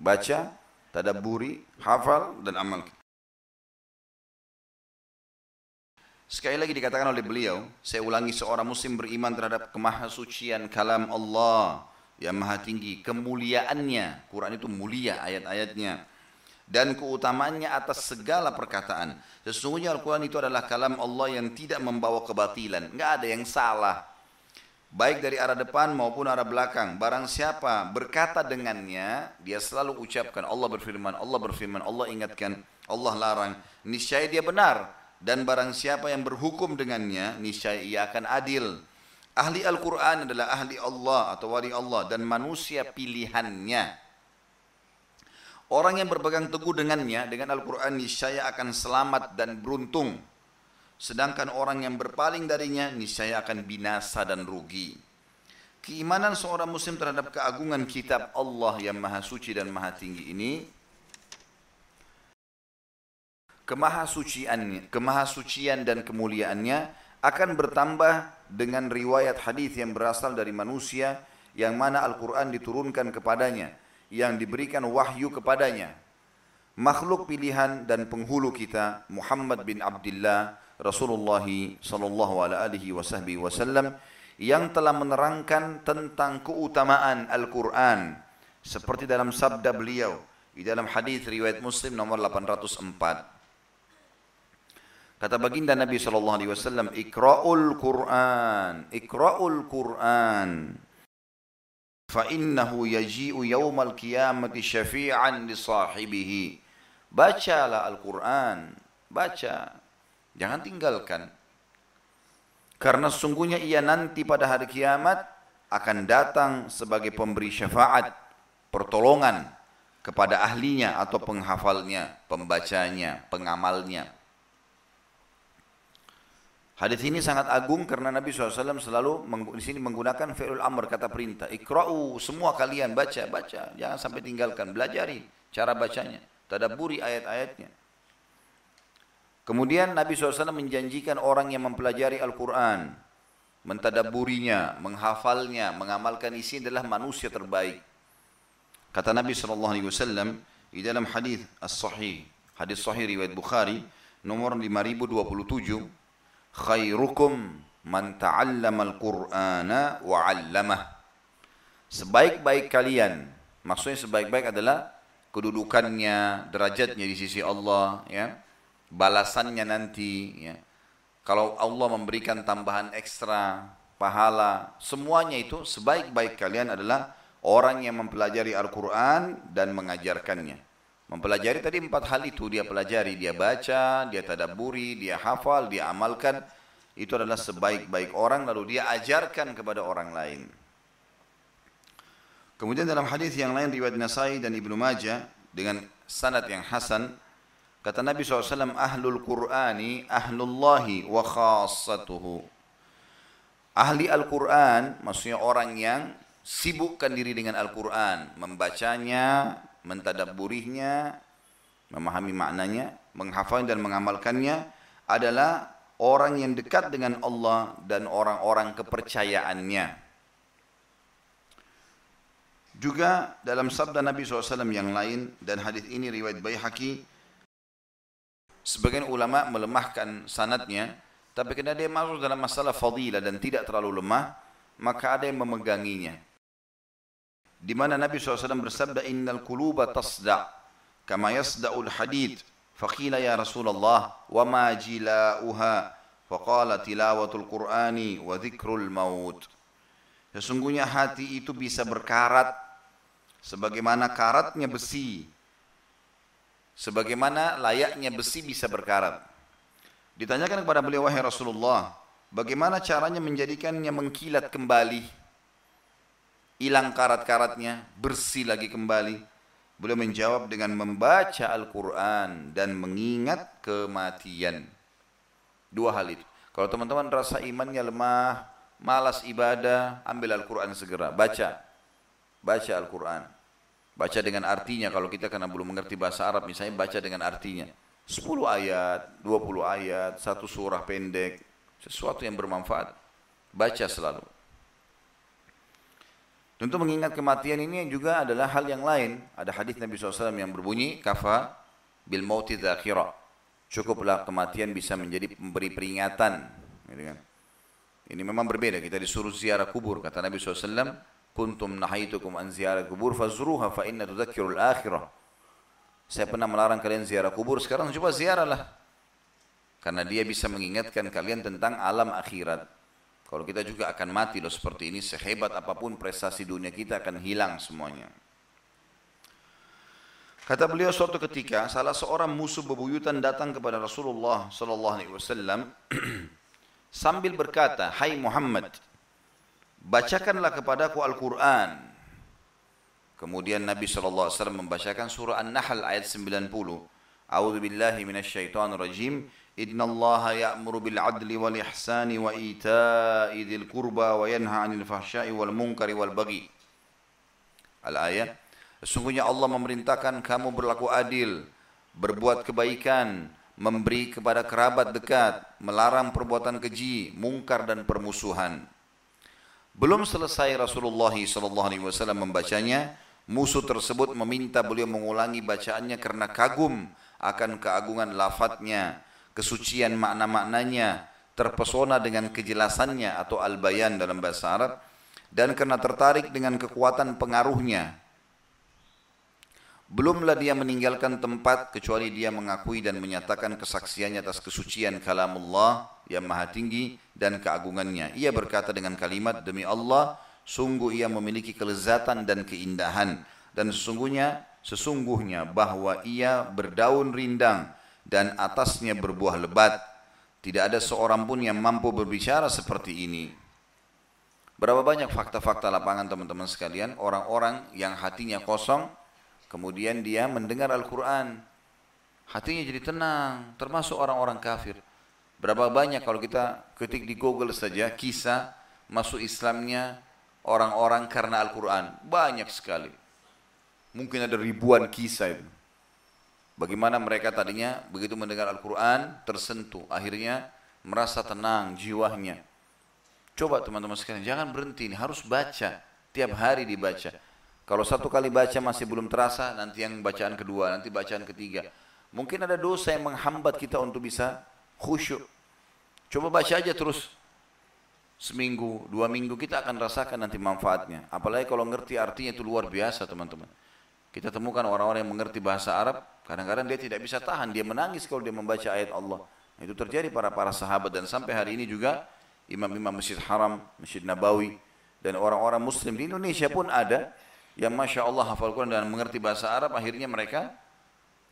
Baca, tadaburi, hafal, dan amalkan. Sekali lagi dikatakan oleh beliau, saya ulangi seorang muslim beriman terhadap kemahasucian kalam Allah yang maha tinggi, kemuliaannya. Quran itu mulia ayat-ayatnya. Dan keutamaannya atas segala perkataan. Sesungguhnya Al-Quran itu adalah kalam Allah yang tidak membawa kebatilan. Enggak ada yang salah. Baik dari arah depan maupun arah belakang. Barang siapa berkata dengannya, dia selalu ucapkan Allah berfirman, Allah berfirman, Allah ingatkan, Allah larang. Niscaya dia benar. Dan barang siapa yang berhukum dengannya, niscaya ia akan adil. Ahli Al-Quran adalah ahli Allah atau wali Allah dan manusia pilihannya. Orang yang berpegang teguh dengannya, dengan Al-Quran niscaya akan selamat dan beruntung. Sedangkan orang yang berpaling darinya niscaya akan binasa dan rugi. Keimanan seorang muslim terhadap keagungan kitab Allah yang maha suci dan maha tinggi ini kemahasuciannya, kemahasucian dan kemuliaannya akan bertambah dengan riwayat hadis yang berasal dari manusia yang mana Al-Quran diturunkan kepadanya, yang diberikan wahyu kepadanya. Makhluk pilihan dan penghulu kita Muhammad bin Abdullah Rasulullah sallallahu alaihi wasallam yang telah menerangkan tentang keutamaan Al-Quran seperti dalam sabda beliau di dalam hadis riwayat Muslim nomor 804 Kata baginda Nabi sallallahu alaihi wasallam, "Iqra'ul Qur'an, iqra'ul Qur'an." Fa innahu yaji'u yaumal qiyamati syafi'an li sahibihi. Bacalah Al-Qur'an, baca. Jangan tinggalkan. Karena sungguhnya ia nanti pada hari kiamat akan datang sebagai pemberi syafaat, pertolongan kepada ahlinya atau penghafalnya, pembacanya, pengamalnya. Hadis ini sangat agung karena Nabi SAW selalu di sini menggunakan fi'lul amr kata perintah. Ikra'u semua kalian baca baca jangan sampai tinggalkan belajari cara bacanya tadaburi ayat-ayatnya. Kemudian Nabi SAW menjanjikan orang yang mempelajari Al-Quran, mentadaburinya, menghafalnya, mengamalkan isi adalah manusia terbaik. Kata Nabi SAW di dalam hadis as-sahih, hadis sahih riwayat Bukhari nomor 5027 khairukum man ta'allamal qur'ana wa 'allamah. Sebaik-baik kalian, maksudnya sebaik-baik adalah kedudukannya, derajatnya di sisi Allah, ya. Balasannya nanti, ya. Kalau Allah memberikan tambahan ekstra, pahala, semuanya itu sebaik-baik kalian adalah orang yang mempelajari Al-Quran dan mengajarkannya. Mempelajari tadi empat hal itu dia pelajari, dia baca, dia tadaburi, dia hafal, dia amalkan. Itu adalah sebaik-baik orang lalu dia ajarkan kepada orang lain. Kemudian dalam hadis yang lain riwayat Nasai dan Ibnu Majah dengan sanad yang hasan kata Nabi SAW ahlul Qur'ani ahlullahi wa khassatuhu ahli Al-Quran maksudnya orang yang sibukkan diri dengan Al-Quran membacanya mentadaburinya, memahami maknanya, menghafal dan mengamalkannya adalah orang yang dekat dengan Allah dan orang-orang kepercayaannya. Juga dalam sabda Nabi SAW yang lain dan hadis ini riwayat Baihaqi, sebagian ulama melemahkan sanatnya, tapi karena dia masuk dalam masalah fadilah dan tidak terlalu lemah, maka ada yang memeganginya di mana Nabi SAW bersabda innal quluba tasda kama yasda'ul hadid faqila ya Rasulullah wa ma jila'uha? Faqala tilawatul qur'ani wa dhikrul maut. Sesungguhnya hati itu bisa berkarat sebagaimana karatnya besi. Sebagaimana layaknya besi bisa berkarat. Ditanyakan kepada beliau wahai Rasulullah bagaimana caranya menjadikannya mengkilat kembali hilang karat-karatnya, bersih lagi kembali. Beliau menjawab dengan membaca Al-Quran dan mengingat kematian. Dua hal itu. Kalau teman-teman rasa imannya lemah, malas ibadah, ambil Al-Quran segera. Baca. Baca Al-Quran. Baca dengan artinya. Kalau kita karena belum mengerti bahasa Arab, misalnya baca dengan artinya. 10 ayat, 20 ayat, satu surah pendek. Sesuatu yang bermanfaat. Baca selalu. Tentu mengingat kematian ini juga adalah hal yang lain. Ada hadis Nabi SAW yang berbunyi, kafa bil mauti dhakhira. Cukuplah kematian bisa menjadi pemberi peringatan. Gitu kan. Ini memang berbeda. Kita disuruh ziarah kubur. Kata Nabi SAW, kuntum nahaitukum an ziarah kubur fazruha fa inna tudhakirul akhirah. Saya pernah melarang kalian ziarah kubur, sekarang coba ziarahlah. Karena dia bisa mengingatkan kalian tentang alam akhirat. Kalau kita juga akan mati loh seperti ini, sehebat apa pun prestasi dunia kita akan hilang semuanya. Kata beliau suatu ketika salah seorang musuh bebuyutan datang kepada Rasulullah sallallahu alaihi wasallam sambil berkata, "Hai Muhammad, bacakanlah kepadaku Al-Qur'an." Kemudian Nabi sallallahu alaihi wasallam membacakan surah An-Nahl ayat 90. A'udzu billahi rajim. إن الله يأمر بالعدل والإحسان وإيتاء ذي القربى وينهى عن الفحشاء والمنكر والبغي Al-ayat Sesungguhnya Allah memerintahkan kamu berlaku adil Berbuat kebaikan Memberi kepada kerabat dekat Melarang perbuatan keji Mungkar dan permusuhan Belum selesai Rasulullah SAW membacanya Musuh tersebut meminta beliau mengulangi bacaannya karena kagum akan keagungan lafadznya kesucian makna-maknanya, terpesona dengan kejelasannya atau al-bayan dalam bahasa Arab dan karena tertarik dengan kekuatan pengaruhnya. Belumlah dia meninggalkan tempat kecuali dia mengakui dan menyatakan kesaksiannya atas kesucian kalamullah yang maha tinggi dan keagungannya. Ia berkata dengan kalimat, demi Allah, sungguh ia memiliki kelezatan dan keindahan. Dan sesungguhnya, sesungguhnya bahwa ia berdaun rindang dan atasnya berbuah lebat. Tidak ada seorang pun yang mampu berbicara seperti ini. Berapa banyak fakta-fakta lapangan teman-teman sekalian, orang-orang yang hatinya kosong, kemudian dia mendengar Al-Quran, hatinya jadi tenang, termasuk orang-orang kafir. Berapa banyak kalau kita ketik di Google saja kisah masuk Islamnya orang-orang karena Al-Quran, banyak sekali. Mungkin ada ribuan kisah itu. Bagaimana mereka tadinya begitu mendengar Al-Quran tersentuh. Akhirnya merasa tenang jiwanya. Coba teman-teman sekalian, jangan berhenti ini, harus baca. Tiap hari dibaca. Kalau satu kali baca masih belum terasa, nanti yang bacaan kedua, nanti bacaan ketiga. Mungkin ada dosa yang menghambat kita untuk bisa khusyuk. Coba baca aja terus. seminggu, dua minggu kita akan rasakan nanti manfaatnya. Apalagi kalau ngerti artinya itu luar biasa teman-teman. Kita temukan orang-orang yang mengerti bahasa Arab, kadang-kadang dia tidak bisa tahan, dia menangis kalau dia membaca ayat Allah. Itu terjadi para para sahabat dan sampai hari ini juga imam-imam Masjid Haram, Masjid Nabawi dan orang-orang Muslim di Indonesia pun ada yang masya Allah hafal Quran dan mengerti bahasa Arab. Akhirnya mereka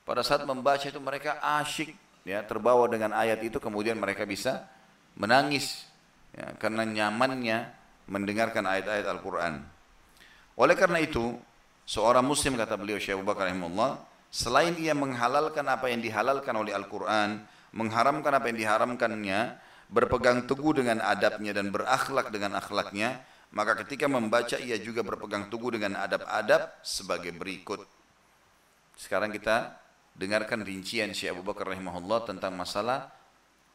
pada saat membaca itu mereka asyik, ya terbawa dengan ayat itu, kemudian mereka bisa menangis ya, karena nyamannya mendengarkan ayat-ayat Al-Quran. Oleh karena itu, Seorang muslim kata beliau Syekh Abu Bakar rahimahullah, selain ia menghalalkan apa yang dihalalkan oleh Al-Quran, mengharamkan apa yang diharamkannya, berpegang teguh dengan adabnya dan berakhlak dengan akhlaknya, maka ketika membaca ia juga berpegang teguh dengan adab-adab sebagai berikut. Sekarang kita dengarkan rincian Syekh Abu Bakar rahimahullah tentang masalah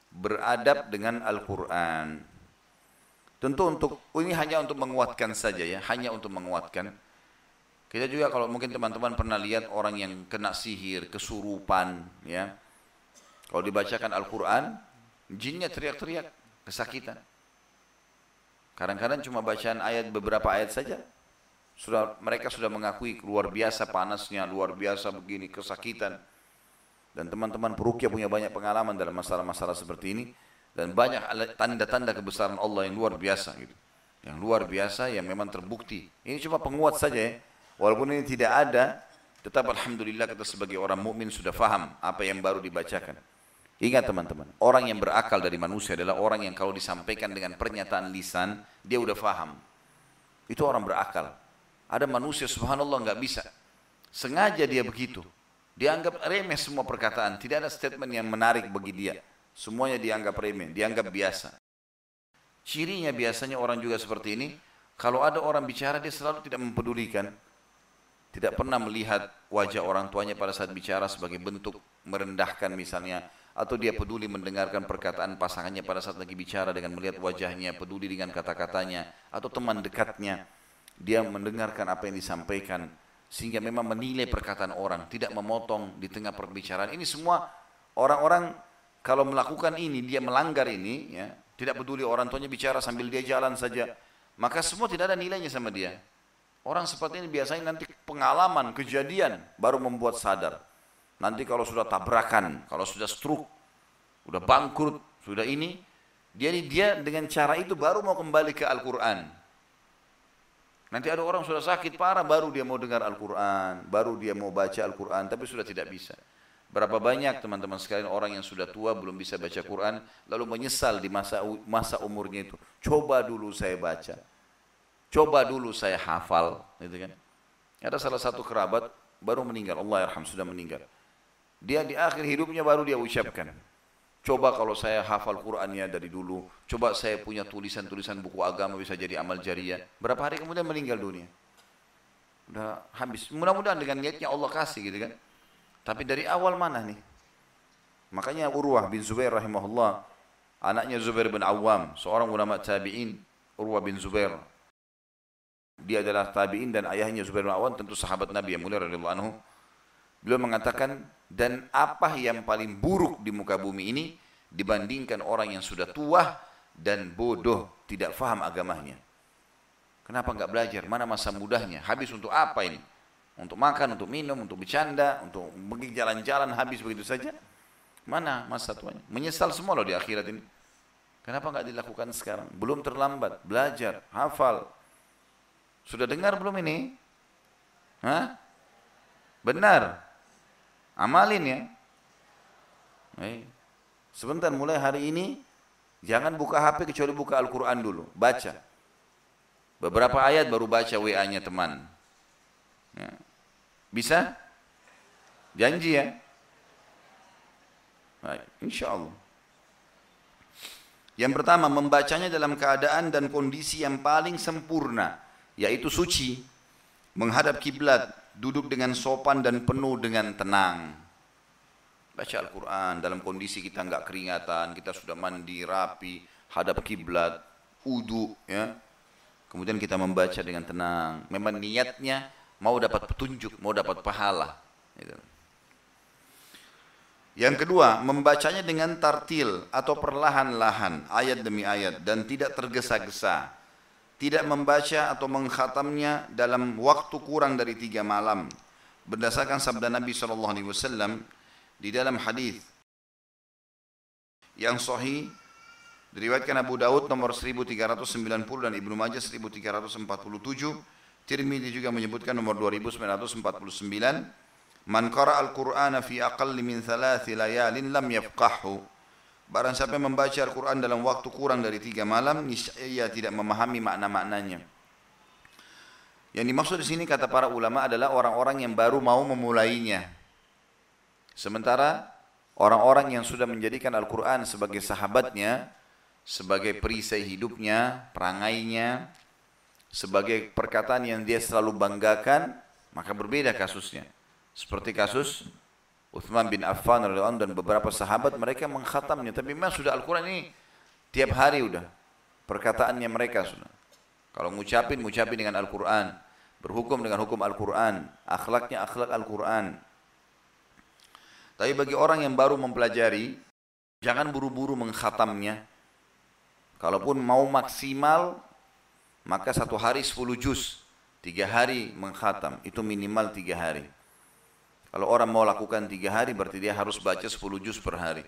beradab dengan Al-Quran. Tentu untuk ini hanya untuk menguatkan saja ya, hanya untuk menguatkan. Kita juga kalau mungkin teman-teman pernah lihat orang yang kena sihir, kesurupan, ya. Kalau dibacakan Al-Quran, jinnya teriak-teriak, kesakitan. Kadang-kadang cuma bacaan ayat beberapa ayat saja, sudah mereka sudah mengakui luar biasa panasnya, luar biasa begini kesakitan. Dan teman-teman perukia punya banyak pengalaman dalam masalah-masalah seperti ini dan banyak tanda-tanda kebesaran Allah yang luar biasa gitu. Yang luar biasa yang memang terbukti. Ini cuma penguat saja ya. Walaupun ini tidak ada, tetap alhamdulillah kita sebagai orang mukmin sudah faham apa yang baru dibacakan. Ingat teman-teman, orang yang berakal dari manusia adalah orang yang kalau disampaikan dengan pernyataan lisan, dia udah faham. Itu orang berakal. Ada manusia subhanallah nggak bisa. Sengaja dia begitu. Dianggap remeh semua perkataan. Tidak ada statement yang menarik bagi dia. Semuanya dianggap remeh, dianggap biasa. Cirinya biasanya orang juga seperti ini, kalau ada orang bicara dia selalu tidak mempedulikan tidak pernah melihat wajah orang tuanya pada saat bicara sebagai bentuk merendahkan misalnya atau dia peduli mendengarkan perkataan pasangannya pada saat lagi bicara dengan melihat wajahnya, peduli dengan kata-katanya atau teman dekatnya dia mendengarkan apa yang disampaikan sehingga memang menilai perkataan orang, tidak memotong di tengah perbicaraan. Ini semua orang-orang kalau melakukan ini, dia melanggar ini, ya, tidak peduli orang tuanya bicara sambil dia jalan saja, maka semua tidak ada nilainya sama dia. Orang seperti ini biasanya nanti pengalaman, kejadian baru membuat sadar. Nanti kalau sudah tabrakan, kalau sudah stroke, sudah bangkrut, sudah ini, jadi dia dengan cara itu baru mau kembali ke Al-Quran. Nanti ada orang sudah sakit parah, baru dia mau dengar Al-Quran, baru dia mau baca Al-Quran, tapi sudah tidak bisa. Berapa banyak teman-teman sekalian orang yang sudah tua belum bisa baca Quran, lalu menyesal di masa masa umurnya itu. Coba dulu saya baca. Coba dulu saya hafal, gitu kan. Ada salah satu kerabat baru meninggal, Allah yarham sudah meninggal. Dia di akhir hidupnya baru dia ucapkan, coba kalau saya hafal Qur'annya dari dulu, coba saya punya tulisan-tulisan buku agama bisa jadi amal jariah. Berapa hari kemudian meninggal dunia. Udah habis. Mudah-mudahan dengan niatnya Allah kasih gitu kan. Tapi dari awal mana nih? Makanya Urwah bin Zubair rahimahullah, anaknya Zubair bin Awam, seorang ulama tabi'in, Urwah bin Zubair dia adalah tabi'in dan ayahnya Zubair bin Awan tentu sahabat Nabi yang mulia radhiyallahu anhu. Beliau mengatakan dan apa yang paling buruk di muka bumi ini dibandingkan orang yang sudah tua dan bodoh tidak faham agamanya. Kenapa enggak belajar? Mana masa mudahnya? Habis untuk apa ini? Untuk makan, untuk minum, untuk bercanda, untuk pergi jalan-jalan habis begitu saja? Mana masa tuanya? Menyesal semua loh di akhirat ini. Kenapa enggak dilakukan sekarang? Belum terlambat. Belajar, hafal, sudah dengar belum ini? Hah? Benar. Amalin ya. Hey. Sebentar mulai hari ini jangan buka HP kecuali buka Al-Quran dulu. Baca. Beberapa ayat baru baca WA-nya teman. Ya. Bisa? Janji ya? Baik, insya Allah. Yang pertama, membacanya dalam keadaan dan kondisi yang paling sempurna yaitu suci, menghadap kiblat, duduk dengan sopan dan penuh dengan tenang. Baca Al-Quran dalam kondisi kita enggak keringatan, kita sudah mandi rapi, hadap kiblat, udu, ya. Kemudian kita membaca dengan tenang. Memang niatnya mau dapat petunjuk, mau dapat pahala. Gitu. Yang kedua, membacanya dengan tartil atau perlahan-lahan, ayat demi ayat dan tidak tergesa-gesa. Tidak membaca atau mengkhatamnya dalam waktu kurang dari tiga malam. Berdasarkan sabda Nabi SAW di dalam hadis yang sahih diriwayatkan Abu Daud nomor 1390 dan Ibnu Majah 1347 Tirmidzi juga menyebutkan nomor 2949 Man qara al-Qur'ana fi aqalli min thalathi layalin lam yafqahu. Barang siapa yang membaca Al-Quran dalam waktu kurang dari tiga malam, niscaya tidak memahami makna-maknanya. Yang dimaksud di sini kata para ulama adalah orang-orang yang baru mau memulainya. Sementara orang-orang yang sudah menjadikan Al-Quran sebagai sahabatnya, sebagai perisai hidupnya, perangainya, sebagai perkataan yang dia selalu banggakan, maka berbeda kasusnya. Seperti kasus Uthman bin Affan dan beberapa sahabat mereka mengkhatamnya. Tapi memang sudah Al-Quran ini tiap hari udah. Perkataannya mereka sudah. Kalau ngucapin, ngucapin dengan Al-Quran. Berhukum dengan hukum Al-Quran. Akhlaknya akhlak Al-Quran. Tapi bagi orang yang baru mempelajari, jangan buru-buru mengkhatamnya. Kalaupun mau maksimal, maka satu hari sepuluh juz. Tiga hari mengkhatam. Itu minimal tiga hari. Kalau orang mau lakukan tiga hari berarti dia harus baca 10 juz per hari.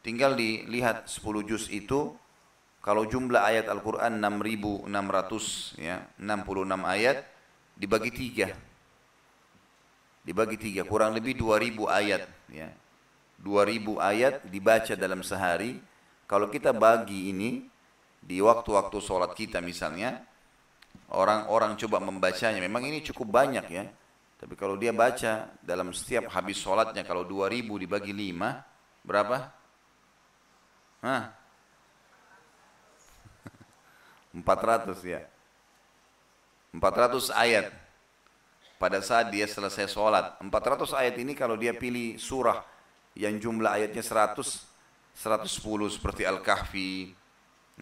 Tinggal dilihat 10 juz itu kalau jumlah ayat Al-Quran 6.600 ya 66 ayat dibagi tiga. Dibagi tiga kurang lebih 2000 ayat ya. 2000 ayat dibaca dalam sehari. Kalau kita bagi ini di waktu-waktu sholat kita misalnya orang-orang coba membacanya memang ini cukup banyak ya tapi kalau dia baca dalam setiap habis sholatnya, kalau 2000 dibagi 5, berapa? Hah? 400 ya. 400 ayat pada saat dia selesai sholat. 400 ayat ini kalau dia pilih surah yang jumlah ayatnya 100, 110 seperti Al-Kahfi,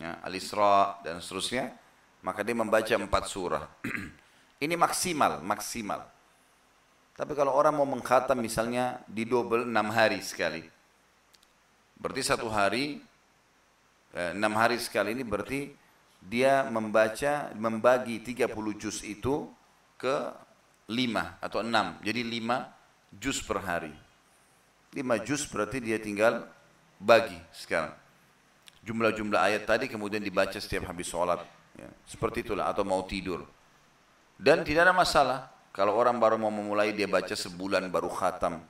ya, Al-Isra dan seterusnya, maka dia membaca 4 surah. ini maksimal, maksimal. Tapi kalau orang mau mengkhatam misalnya di double enam hari sekali. Berarti satu hari, eh, enam hari sekali ini berarti dia membaca, membagi 30 juz itu ke lima atau enam. Jadi lima juz per hari. Lima juz berarti dia tinggal bagi sekarang. Jumlah-jumlah ayat tadi kemudian dibaca setiap habis sholat. Ya, seperti itulah atau mau tidur. Dan tidak ada masalah kalau orang baru mau memulai dia baca sebulan baru khatam.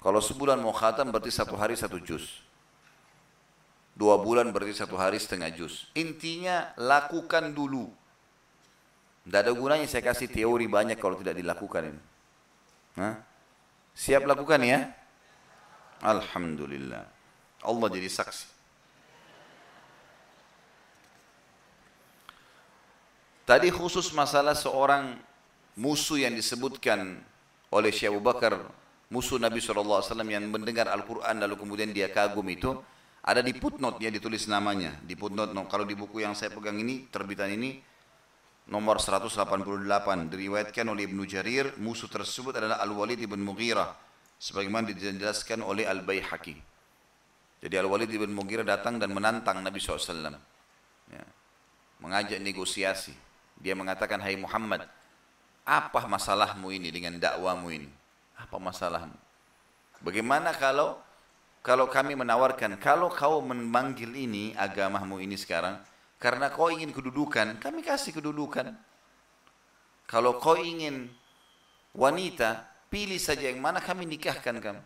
Kalau sebulan mau khatam berarti satu hari satu juz. Dua bulan berarti satu hari setengah juz. Intinya lakukan dulu. Tidak ada gunanya saya kasih teori banyak kalau tidak dilakukan ini. Hah? Siap lakukan ya? Alhamdulillah. Allah jadi saksi. Tadi khusus masalah seorang musuh yang disebutkan oleh Syekh Abu Bakar, musuh Nabi SAW yang mendengar Al-Quran lalu kemudian dia kagum itu, ada di footnote ya ditulis namanya. Di footnote, kalau di buku yang saya pegang ini, terbitan ini, nomor 188, diriwayatkan oleh Ibnu Jarir, musuh tersebut adalah Al-Walid ibn Mughirah, sebagaimana dijelaskan oleh Al-Bayhaqi. Jadi Al-Walid ibn Mughirah datang dan menantang Nabi SAW. Ya. Mengajak negosiasi. Dia mengatakan, Hai Muhammad, apa masalahmu ini dengan dakwamu ini? Apa masalahmu? Bagaimana kalau kalau kami menawarkan, kalau kau memanggil ini agamamu ini sekarang, karena kau ingin kedudukan, kami kasih kedudukan. Kalau kau ingin wanita, pilih saja yang mana kami nikahkan kamu.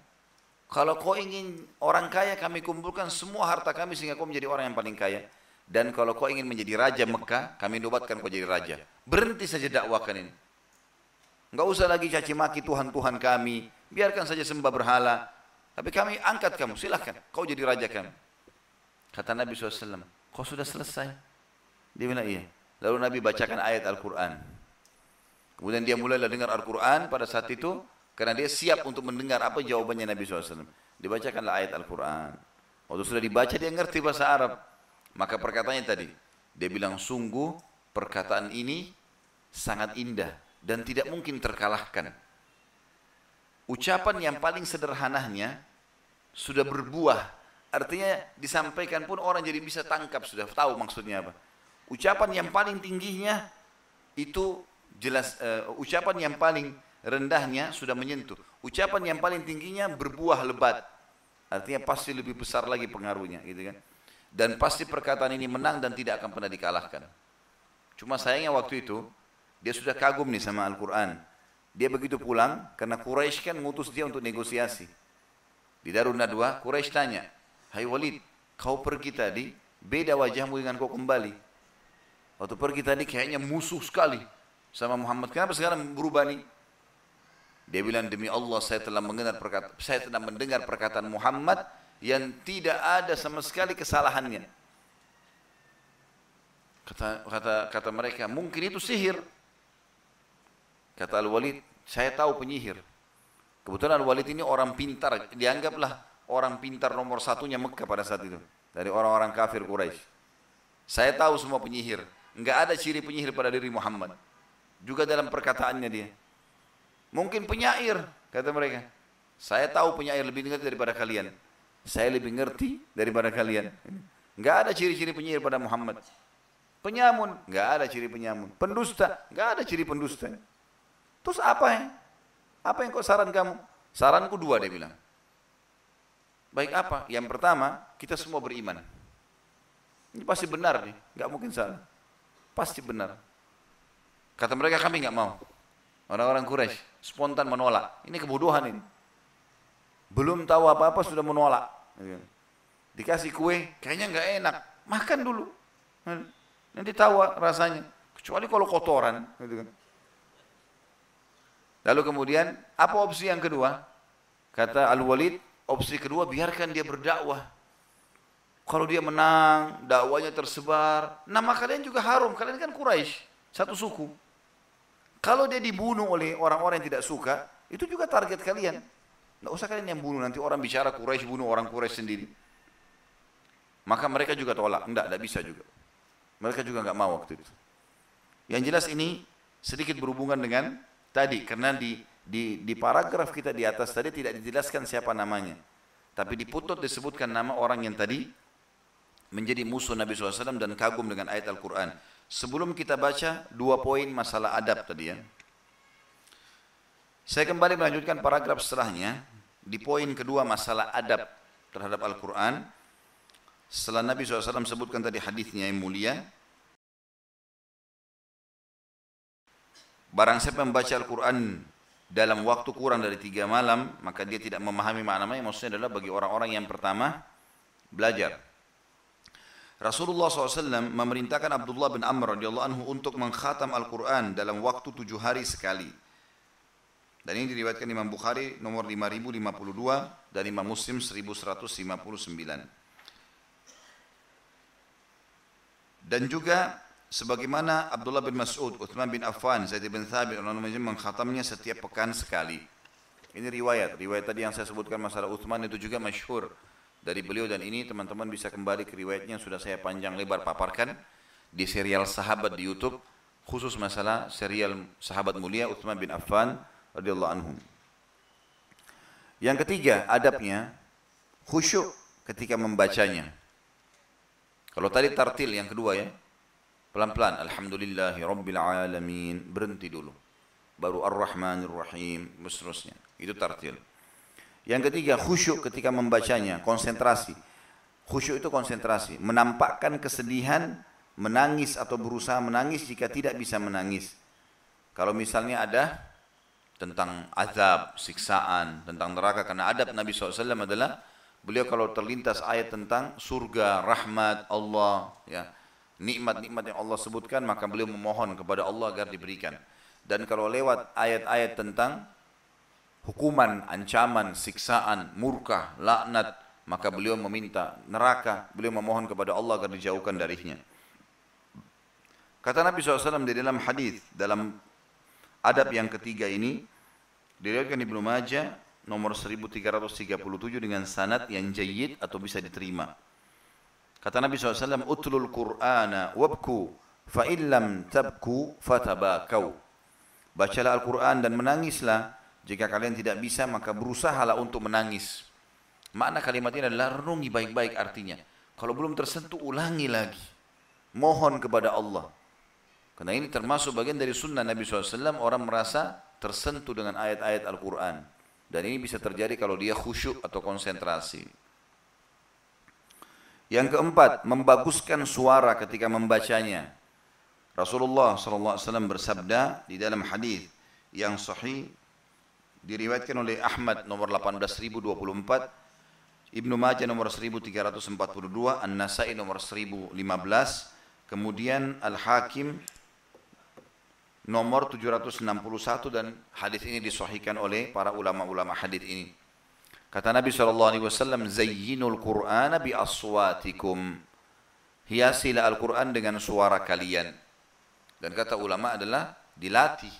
Kalau kau ingin orang kaya, kami kumpulkan semua harta kami sehingga kau menjadi orang yang paling kaya. Dan kalau kau ingin menjadi raja Mekah, kami nubatkan kau jadi raja. Berhenti saja dakwakan ini. Enggak usah lagi caci maki Tuhan-Tuhan kami. Biarkan saja sembah berhala. Tapi kami angkat kamu, silahkan. Kau jadi raja kami. Kata Nabi SAW, kau sudah selesai? Dia bilang iya. Lalu Nabi bacakan ayat Al-Quran. Kemudian dia mulailah dengar Al-Quran pada saat itu. Karena dia siap untuk mendengar apa jawabannya Nabi SAW. Dibacakanlah ayat Al-Quran. Waktu sudah dibaca dia ngerti bahasa Arab. Maka perkataannya tadi. Dia bilang sungguh perkataan ini sangat indah dan tidak mungkin terkalahkan. Ucapan yang paling sederhananya sudah berbuah. Artinya disampaikan pun orang jadi bisa tangkap, sudah tahu maksudnya apa. Ucapan yang paling tingginya itu jelas uh, ucapan yang paling rendahnya sudah menyentuh. Ucapan yang paling tingginya berbuah lebat. Artinya pasti lebih besar lagi pengaruhnya, gitu kan. Dan pasti perkataan ini menang dan tidak akan pernah dikalahkan. Cuma sayangnya waktu itu dia sudah kagum nih sama Al-Quran. Dia begitu pulang karena Quraisy kan ngutus dia untuk negosiasi. Di Darun Nadwa Quraisy tanya, Hai Walid, kau pergi tadi, beda wajahmu dengan kau kembali. Waktu pergi tadi kayaknya musuh sekali sama Muhammad. Kenapa sekarang berubah nih? Dia bilang demi Allah saya telah mendengar perkataan saya telah mendengar perkataan Muhammad yang tidak ada sama sekali kesalahannya. Kata kata kata mereka, mungkin itu sihir. Kata Al-Walid, saya tahu penyihir. Kebetulan Al-Walid ini orang pintar, dianggaplah orang pintar nomor satunya Mekah pada saat itu. Dari orang-orang kafir Quraisy. Saya tahu semua penyihir. Enggak ada ciri penyihir pada diri Muhammad. Juga dalam perkataannya dia. Mungkin penyair, kata mereka. Saya tahu penyair lebih ngerti daripada kalian. Saya lebih ngerti daripada kalian. Enggak ada ciri-ciri penyair pada Muhammad. Penyamun, enggak ada ciri penyamun. Pendusta, enggak ada ciri pendusta. Terus apa ya? Apa yang kau saran kamu? Saranku dua dia bilang. Baik apa? Yang pertama, kita semua beriman. Ini pasti benar nih, enggak mungkin salah. Pasti benar. Kata mereka kami enggak mau. Orang-orang Quraisy spontan menolak. Ini kebodohan ini. Belum tahu apa-apa sudah menolak. Dikasih kue, kayaknya nggak enak. Makan dulu. Nanti tahu rasanya. Kecuali kalau kotoran. Gitu kan. Lalu kemudian, apa opsi yang kedua? Kata Al-Walid, opsi kedua biarkan dia berdakwah. Kalau dia menang, dakwanya tersebar, nama kalian juga harum. Kalian kan Quraisy, satu suku. Kalau dia dibunuh oleh orang-orang yang tidak suka, itu juga target kalian. Tidak usah kalian yang bunuh, nanti orang bicara Quraisy bunuh orang Quraisy sendiri. Maka mereka juga tolak, enggak, tidak bisa juga. Mereka juga enggak mau waktu itu. Yang jelas ini sedikit berhubungan dengan tadi, karena di, di, di paragraf kita di atas tadi tidak dijelaskan siapa namanya. Tapi di putut disebutkan nama orang yang tadi menjadi musuh Nabi SAW dan kagum dengan ayat Al-Quran. Sebelum kita baca dua poin masalah adab tadi ya. Saya kembali melanjutkan paragraf setelahnya di poin kedua masalah adab terhadap Al-Quran. Setelah Nabi SAW sebutkan tadi hadisnya yang mulia, Barang siapa membaca Al-Quran dalam waktu kurang dari tiga malam, maka dia tidak memahami maknanya. Maksudnya adalah bagi orang-orang yang pertama belajar. Rasulullah SAW memerintahkan Abdullah bin Amr radhiyallahu anhu untuk mengkhatam Al-Quran dalam waktu tujuh hari sekali. Dan ini diriwayatkan Imam Bukhari nomor 5052 dan Imam Muslim 1159. Dan juga sebagaimana Abdullah bin Mas'ud, Uthman bin Affan, Zaid bin Thabit, orang-orang mengkhatamnya setiap pekan sekali. Ini riwayat, riwayat tadi yang saya sebutkan masalah Uthman itu juga masyhur dari beliau dan ini teman-teman bisa kembali ke riwayatnya sudah saya panjang lebar paparkan di serial sahabat di YouTube khusus masalah serial sahabat mulia Utsman bin Affan radhiyallahu anhu. Yang ketiga, adabnya khusyuk ketika membacanya. Kalau tadi tartil yang kedua ya. Pelan-pelan alhamdulillahi rabbil alamin berhenti dulu. Baru ar-rahmanir rahim seterusnya. Itu tartil. Yang ketiga, khusyuk ketika membacanya, konsentrasi. Khusyuk itu konsentrasi, menampakkan kesedihan, menangis atau berusaha menangis jika tidak bisa menangis. Kalau misalnya ada tentang azab, siksaan, tentang neraka, karena adab Nabi SAW adalah beliau kalau terlintas ayat tentang surga, rahmat Allah, ya nikmat-nikmat yang Allah sebutkan, maka beliau memohon kepada Allah agar diberikan. Dan kalau lewat ayat-ayat tentang hukuman, ancaman, siksaan, murka, laknat, maka beliau meminta neraka, beliau memohon kepada Allah agar dijauhkan darinya. Kata Nabi SAW di dalam hadis dalam adab yang ketiga ini, diriwayatkan Ibnu Majah nomor 1337 dengan sanad yang jayid atau bisa diterima. Kata Nabi SAW, Utlul Qur'ana wabku, fa illam tabku fatabakau. Bacalah Al-Quran dan menangislah jika kalian tidak bisa maka berusahalah untuk menangis. Makna kalimat ini adalah renungi baik-baik artinya. Kalau belum tersentuh, ulangi lagi. Mohon kepada Allah. Karena ini termasuk bagian dari sunnah Nabi SAW, orang merasa tersentuh dengan ayat-ayat Al-Quran. Dan ini bisa terjadi kalau dia khusyuk atau konsentrasi. Yang keempat, membaguskan suara ketika membacanya. Rasulullah SAW bersabda di dalam hadis yang sahih diriwayatkan oleh Ahmad nomor 18024, Ibnu Majah nomor 1342, An-Nasai nomor 1015, kemudian Al-Hakim nomor 761 dan hadis ini disahihkan oleh para ulama-ulama hadis ini. Kata Nabi SAW, Zayyinul Qur'an bi aswatikum. Hiasilah Al-Quran dengan suara kalian. Dan kata ulama adalah dilatih.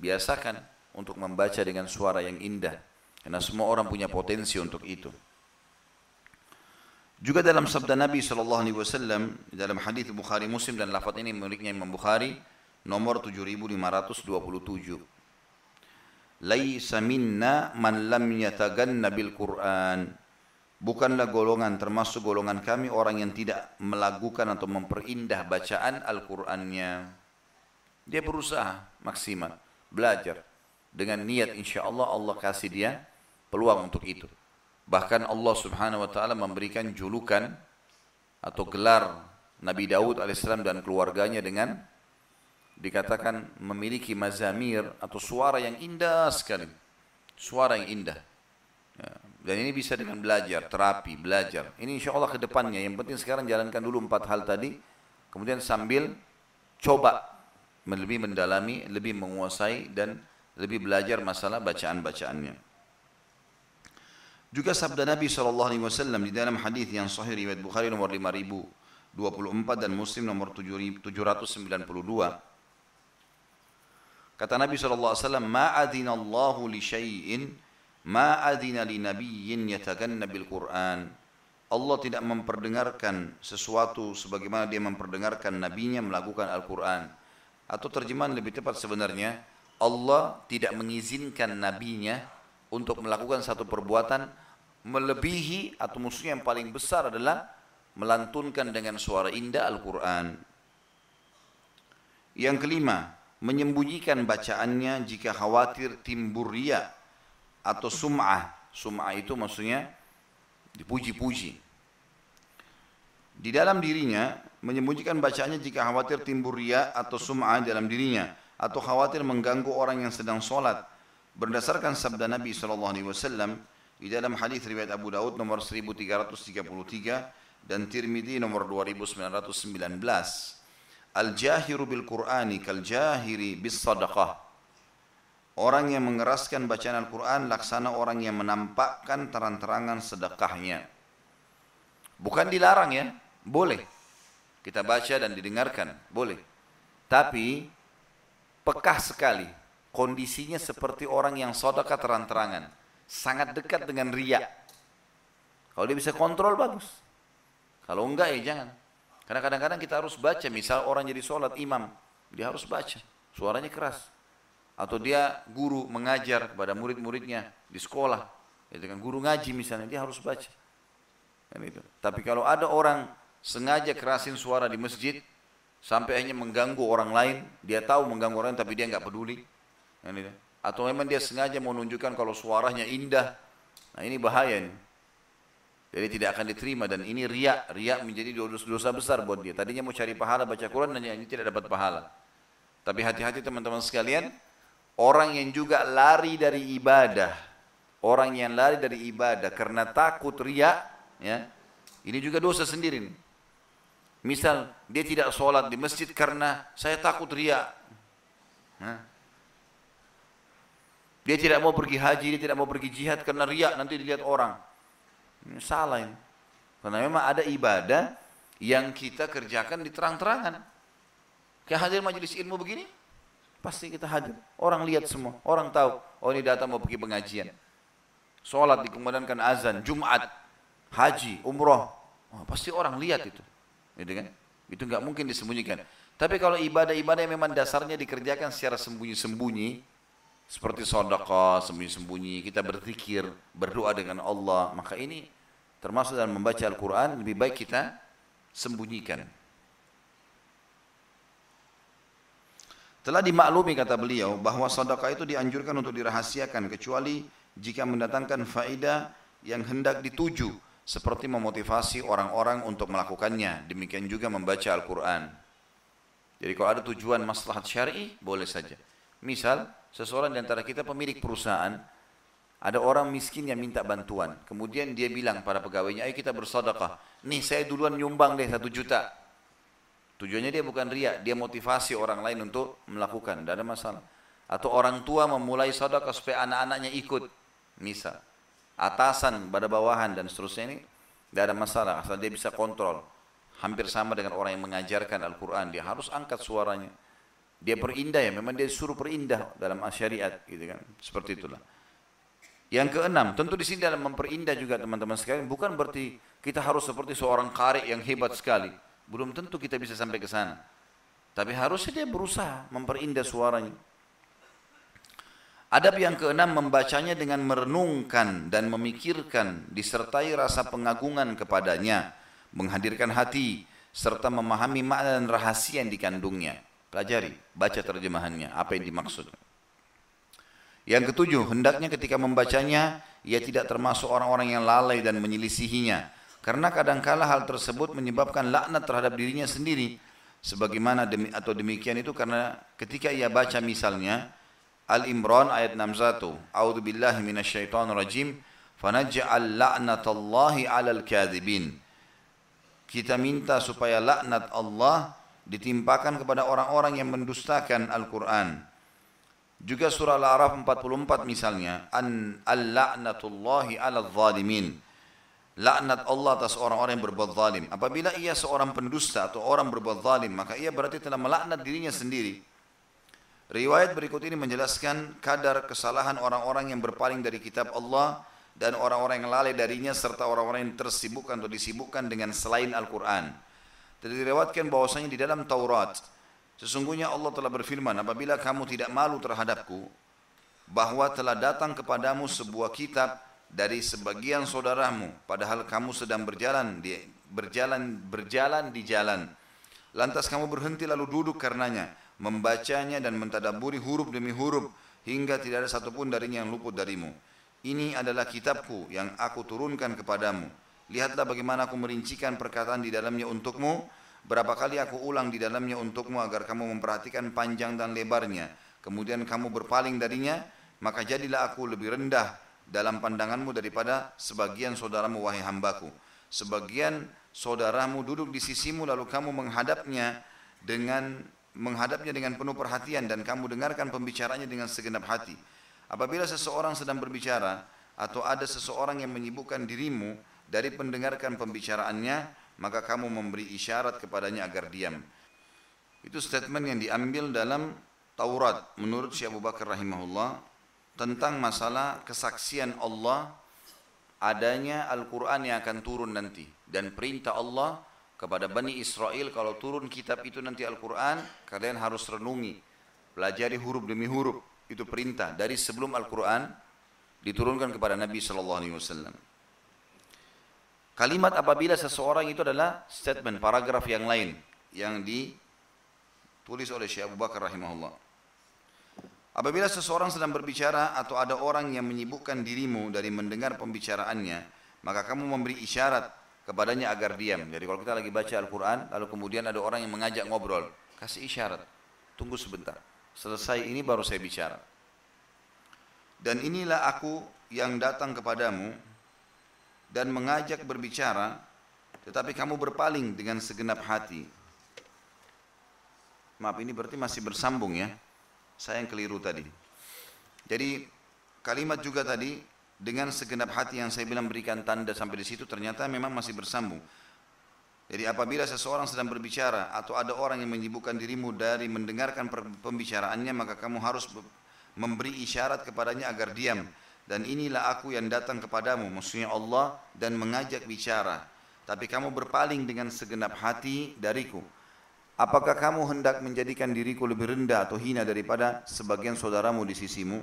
Biasakan untuk membaca dengan suara yang indah. Karena semua orang punya potensi untuk itu. Juga dalam sabda Nabi SAW, dalam hadis Bukhari Muslim dan lafaz ini miliknya Imam Bukhari, nomor 7527. Laisa minna man lam yataganna bil Qur'an. Bukanlah golongan termasuk golongan kami orang yang tidak melakukan atau memperindah bacaan Al-Qur'annya. Dia berusaha maksimal, belajar dengan niat insya Allah Allah kasih dia peluang untuk itu. Bahkan Allah Subhanahu wa taala memberikan julukan atau gelar Nabi Daud alaihissalam dan keluarganya dengan dikatakan memiliki mazamir atau suara yang indah sekali. Suara yang indah. Ya. Dan ini bisa dengan belajar, terapi, belajar. Ini insya Allah ke depannya. Yang penting sekarang jalankan dulu empat hal tadi. Kemudian sambil coba lebih mendalami, lebih menguasai dan lebih belajar masalah bacaan-bacaannya. Juga sabda Nabi SAW di dalam hadis yang sahih riwayat Bukhari nomor 5024 dan Muslim nomor 792 Kata Nabi SAW, Ma adina Allahu li syai'in, ma adina li nabiyyin yataganna bil Qur'an. Allah tidak memperdengarkan sesuatu sebagaimana dia memperdengarkan nabinya melakukan Al-Quran. Atau terjemahan lebih tepat sebenarnya, Allah tidak mengizinkan nabinya untuk melakukan satu perbuatan melebihi atau musuhnya yang paling besar adalah melantunkan dengan suara indah Al-Quran. Yang kelima, menyembunyikan bacaannya jika khawatir timbul ria atau sum'ah. Sum'ah itu maksudnya dipuji-puji. Di dalam dirinya menyembunyikan bacaannya jika khawatir timbul ria atau sum'ah dalam dirinya atau khawatir mengganggu orang yang sedang sholat. Berdasarkan sabda Nabi SAW di dalam hadis riwayat Abu Daud nomor 1333 dan Tirmidzi nomor 2919 Al-jahiru bil Qur'ani kal jahiri bis sadaqah. Orang yang mengeraskan bacaan Al-Quran laksana orang yang menampakkan terang-terangan sedekahnya. Bukan dilarang ya, boleh. Kita baca dan didengarkan, boleh. Tapi pekah sekali. Kondisinya seperti orang yang sedekah terang-terangan. Sangat dekat dengan riak. Kalau dia bisa kontrol bagus. Kalau enggak ya jangan. Karena kadang-kadang kita harus baca, misal orang jadi sholat imam, dia harus baca, suaranya keras. Atau dia guru mengajar kepada murid-muridnya di sekolah, ya dengan guru ngaji misalnya, dia harus baca. Kan itu. Tapi kalau ada orang sengaja kerasin suara di masjid, sampai hanya mengganggu orang lain, dia tahu mengganggu orang lain, tapi dia nggak peduli. Kan itu. Atau memang dia sengaja menunjukkan kalau suaranya indah, nah ini bahaya nih. Jadi tidak akan diterima dan ini riak, riak menjadi dosa besar buat dia. Tadinya mau cari pahala baca Quran dan ini tidak dapat pahala. Tapi hati-hati teman-teman sekalian, orang yang juga lari dari ibadah, orang yang lari dari ibadah karena takut riak, ya, ini juga dosa sendiri. Misal dia tidak sholat di masjid karena saya takut riak. Dia tidak mau pergi haji, dia tidak mau pergi jihad karena riak nanti dilihat orang. Ini salah ini. Karena memang ada ibadah yang kita kerjakan di terang-terangan. Kayak hadir majelis ilmu begini, pasti kita hadir. Orang lihat semua, orang tahu, oh ini datang mau pergi pengajian. Sholat dikumandangkan azan, Jumat, haji, umroh. Oh, pasti orang lihat itu. Gitu kan? Itu nggak mungkin disembunyikan. Tapi kalau ibadah-ibadah yang memang dasarnya dikerjakan secara sembunyi-sembunyi, seperti sodako sembunyi-sembunyi kita berzikir berdoa dengan Allah maka ini termasuk dalam membaca Al-Quran lebih baik kita sembunyikan. Telah dimaklumi kata beliau bahwa sedekah itu dianjurkan untuk dirahasiakan kecuali jika mendatangkan faedah yang hendak dituju seperti memotivasi orang-orang untuk melakukannya. Demikian juga membaca Al-Quran. Jadi kalau ada tujuan maslahat syar'i boleh saja. Misal seseorang di antara kita pemilik perusahaan ada orang miskin yang minta bantuan kemudian dia bilang pada pegawainya ayo kita bersedekah nih saya duluan nyumbang deh satu juta Tujuannya dia bukan riak, dia motivasi orang lain untuk melakukan, tidak ada masalah. Atau orang tua memulai sedekah supaya anak-anaknya ikut. Misal, atasan pada bawahan dan seterusnya ini tidak ada masalah, asal dia bisa kontrol. Hampir sama dengan orang yang mengajarkan Al-Quran, dia harus angkat suaranya. Dia perindah ya, memang dia suruh perindah dalam syariat, gitu kan. Seperti itulah. Yang keenam, tentu di sini dalam memperindah juga teman-teman sekalian, bukan berarti kita harus seperti seorang karek yang hebat sekali. Belum tentu kita bisa sampai ke sana. Tapi harusnya dia berusaha memperindah suaranya. Adab yang keenam membacanya dengan merenungkan dan memikirkan disertai rasa pengagungan kepadanya, menghadirkan hati serta memahami makna dan rahasia yang dikandungnya. Pelajari, baca terjemahannya, apa yang dimaksud. Yang ketujuh, hendaknya ketika membacanya ia tidak termasuk orang-orang yang lalai dan menyelisihinya, karena kadangkala hal tersebut menyebabkan laknat terhadap dirinya sendiri. Sebagaimana demi, atau demikian itu karena ketika ia baca misalnya Al-Imran ayat 61. A'udzu billahi minasyaitonir rajim. Fanaj'al la'natallahi 'alal kadhibin. Kita minta supaya laknat Allah ditimpakan kepada orang-orang yang mendustakan Al-Quran. Juga surah Al-A'raf 44 misalnya, an al-la'natullahi 'alal zalimin laknat Allah atas orang-orang yang berbuat zalim. Apabila ia seorang pendusta atau orang berbuat zalim, maka ia berarti telah melaknat dirinya sendiri. Riwayat berikut ini menjelaskan kadar kesalahan orang-orang yang berpaling dari kitab Allah dan orang-orang yang lalai darinya serta orang-orang yang tersibukkan atau disibukkan dengan selain Al-Quran. Jadi diriwayatkan bahwasanya di dalam Taurat sesungguhnya Allah telah berfirman apabila kamu tidak malu terhadapku bahwa telah datang kepadamu sebuah kitab dari sebagian saudaramu padahal kamu sedang berjalan di berjalan berjalan di jalan. Lantas kamu berhenti lalu duduk karenanya membacanya dan mentadaburi huruf demi huruf hingga tidak ada satupun darinya yang luput darimu. Ini adalah kitabku yang aku turunkan kepadamu. Lihatlah bagaimana aku merincikan perkataan di dalamnya untukmu berapa kali aku ulang di dalamnya untukmu agar kamu memperhatikan panjang dan lebarnya kemudian kamu berpaling darinya maka jadilah aku lebih rendah dalam pandanganmu daripada sebagian saudaramu wahai hambaku. Sebagian saudaramu duduk di sisimu lalu kamu menghadapnya dengan menghadapnya dengan penuh perhatian dan kamu dengarkan pembicaranya dengan segenap hati. Apabila seseorang sedang berbicara atau ada seseorang yang menyibukkan dirimu dari mendengarkan pembicaraannya, maka kamu memberi isyarat kepadanya agar diam. Itu statement yang diambil dalam Taurat menurut Syekh Abu Bakar rahimahullah tentang masalah kesaksian Allah adanya Al-Quran yang akan turun nanti. Dan perintah Allah kepada Bani Israel kalau turun kitab itu nanti Al-Quran kalian harus renungi. Pelajari huruf demi huruf. Itu perintah. Dari sebelum Al-Quran diturunkan kepada Nabi Sallallahu Alaihi Wasallam kalimat apabila seseorang itu adalah statement paragraf yang lain yang ditulis oleh Syekh Abu Bakar rahimahullah Apabila seseorang sedang berbicara atau ada orang yang menyibukkan dirimu dari mendengar pembicaraannya, maka kamu memberi isyarat kepadanya agar diam. Jadi kalau kita lagi baca Al-Quran, lalu kemudian ada orang yang mengajak ngobrol, kasih isyarat, tunggu sebentar. Selesai ini baru saya bicara. Dan inilah aku yang datang kepadamu dan mengajak berbicara, tetapi kamu berpaling dengan segenap hati. Maaf ini berarti masih bersambung ya. Saya yang keliru tadi. Jadi kalimat juga tadi dengan segenap hati yang saya bilang berikan tanda sampai di situ ternyata memang masih bersambung. Jadi apabila seseorang sedang berbicara atau ada orang yang menyibukkan dirimu dari mendengarkan pembicaraannya maka kamu harus memberi isyarat kepadanya agar diam dan inilah aku yang datang kepadamu maksudnya Allah dan mengajak bicara tapi kamu berpaling dengan segenap hati dariku Apakah kamu hendak menjadikan diriku lebih rendah atau hina daripada sebagian saudaramu di sisimu?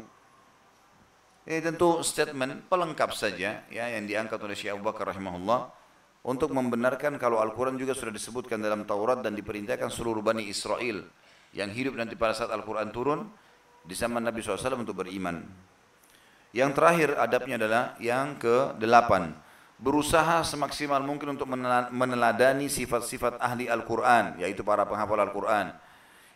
Ini tentu statement pelengkap saja ya yang diangkat oleh Syekh Abu Bakar rahimahullah untuk membenarkan kalau Al-Quran juga sudah disebutkan dalam Taurat dan diperintahkan seluruh Bani Israel yang hidup nanti pada saat Al-Quran turun di zaman Nabi SAW untuk beriman. Yang terakhir adabnya adalah yang ke-8. Berusaha semaksimal mungkin untuk meneladani sifat-sifat ahli Al-Quran, yaitu para penghafal Al-Quran.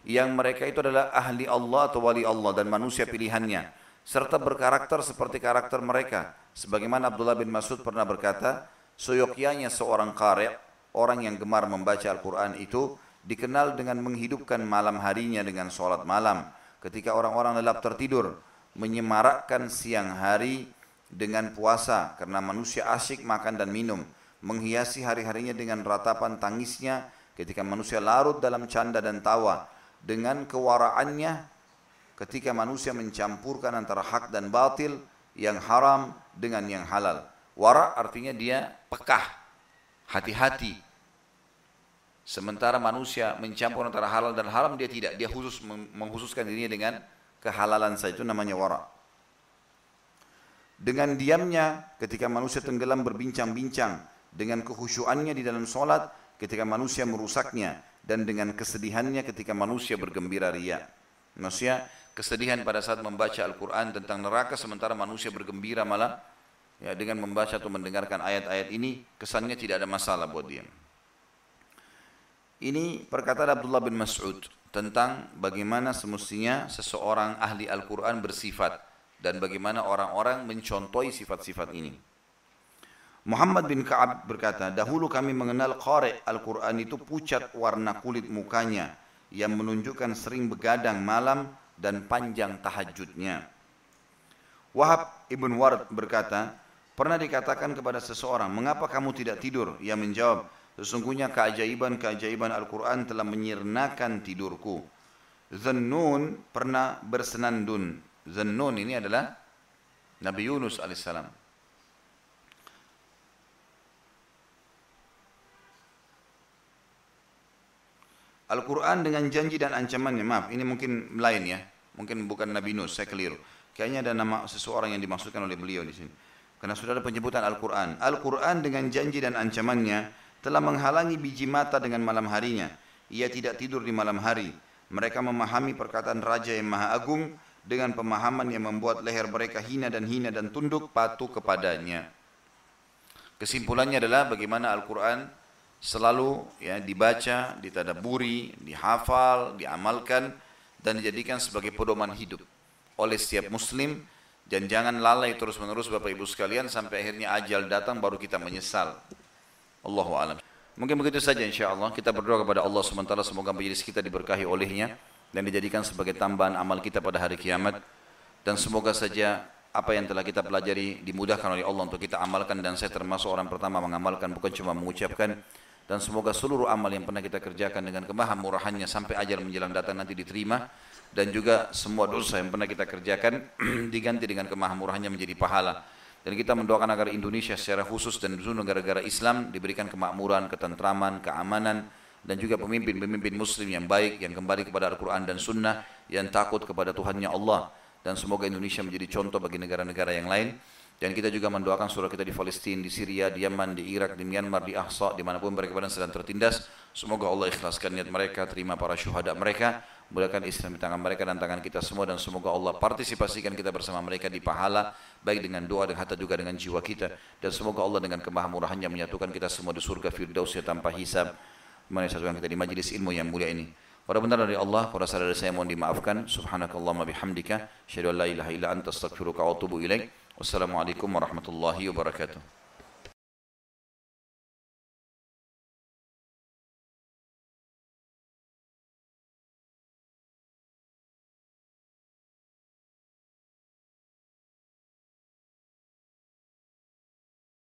Yang mereka itu adalah ahli Allah atau wali Allah dan manusia pilihannya. Serta berkarakter seperti karakter mereka. Sebagaimana Abdullah bin Mas'ud pernah berkata, Soyokyanya seorang qari, orang yang gemar membaca Al-Quran itu dikenal dengan menghidupkan malam harinya dengan sholat malam. Ketika orang-orang lelap tertidur, menyemarakkan siang hari dengan puasa karena manusia asyik makan dan minum. Menghiasi hari-harinya dengan ratapan tangisnya ketika manusia larut dalam canda dan tawa. Dengan kewaraannya ketika manusia mencampurkan antara hak dan batil, yang haram dengan yang halal. Wara artinya dia pekah, hati-hati. Sementara manusia mencampur antara halal dan haram dia tidak, dia khusus mengkhususkan dirinya dengan kehalalan saja itu namanya wara. Dengan diamnya ketika manusia tenggelam berbincang-bincang, dengan kekhusyuannya di dalam solat ketika manusia merusaknya, dan dengan kesedihannya ketika manusia bergembira ria. Manusia kesedihan pada saat membaca Al-Quran tentang neraka sementara manusia bergembira malah ya dengan membaca atau mendengarkan ayat-ayat ini kesannya tidak ada masalah buat dia. Ini perkataan Abdullah bin Mas'ud tentang bagaimana semestinya seseorang ahli Al-Quran bersifat dan bagaimana orang-orang mencontohi sifat-sifat ini. Muhammad bin Ka'ab berkata, dahulu kami mengenal qari Al-Quran itu pucat warna kulit mukanya yang menunjukkan sering begadang malam dan panjang tahajudnya. Wahab ibn Ward berkata, Pernah dikatakan kepada seseorang, mengapa kamu tidak tidur? Ia menjawab, sesungguhnya keajaiban-keajaiban Al-Quran telah menyirnakan tidurku. Zannun pernah bersenandun. Zannun ini adalah Nabi Yunus alaihissalam. Al-Quran dengan janji dan ancamannya, maaf ini mungkin lain ya, mungkin bukan Nabi Yunus, saya keliru. Kayaknya ada nama seseorang yang dimaksudkan oleh beliau di sini. Karena sudah ada penyebutan Al-Quran. Al-Quran dengan janji dan ancamannya telah menghalangi biji mata dengan malam harinya. Ia tidak tidur di malam hari. Mereka memahami perkataan Raja yang Maha Agung dengan pemahaman yang membuat leher mereka hina dan hina dan tunduk patuh kepadanya. Kesimpulannya adalah bagaimana Al-Quran selalu ya dibaca, ditadaburi, dihafal, diamalkan dan dijadikan sebagai pedoman hidup oleh setiap muslim dan jangan lalai terus menerus Bapak Ibu sekalian sampai akhirnya ajal datang baru kita menyesal. Allahu alam. Mungkin begitu saja insya Allah. Kita berdoa kepada Allah SWT semoga majelis kita diberkahi olehnya dan dijadikan sebagai tambahan amal kita pada hari kiamat. Dan semoga saja apa yang telah kita pelajari dimudahkan oleh Allah untuk kita amalkan dan saya termasuk orang pertama mengamalkan bukan cuma mengucapkan dan semoga seluruh amal yang pernah kita kerjakan dengan kemahamurahannya sampai ajal menjelang datang nanti diterima dan juga semua dosa yang pernah kita kerjakan diganti dengan kemahamurahannya menjadi pahala. Dan kita mendoakan agar Indonesia secara khusus dan seluruh negara-negara Islam diberikan kemakmuran, ketentraman, keamanan, dan juga pemimpin-pemimpin muslim yang baik, yang kembali kepada Al-Quran dan Sunnah, yang takut kepada Tuhannya Allah. Dan semoga Indonesia menjadi contoh bagi negara-negara yang lain. Dan kita juga mendoakan surah kita di Palestina, di Syria, di Yaman, di Irak, di Myanmar, di Ahsa, di mana pun mereka sedang tertindas. Semoga Allah ikhlaskan niat mereka, terima para syuhada mereka. Mudahkan Islam di tangan mereka dan tangan kita semua dan semoga Allah partisipasikan kita bersama mereka di pahala baik dengan doa dan hatta juga dengan jiwa kita dan semoga Allah dengan kemahamurahannya menyatukan kita semua di surga firdausnya tanpa hisab menyatukan kita di majlis ilmu yang mulia ini. Pada benar dari Allah, pada saudara saya mohon dimaafkan. Subhanakallahumma bihamdika, syadu la ilaha illa anta astaghfiruka wa atubu ilaik. Wassalamualaikum warahmatullahi wabarakatuh.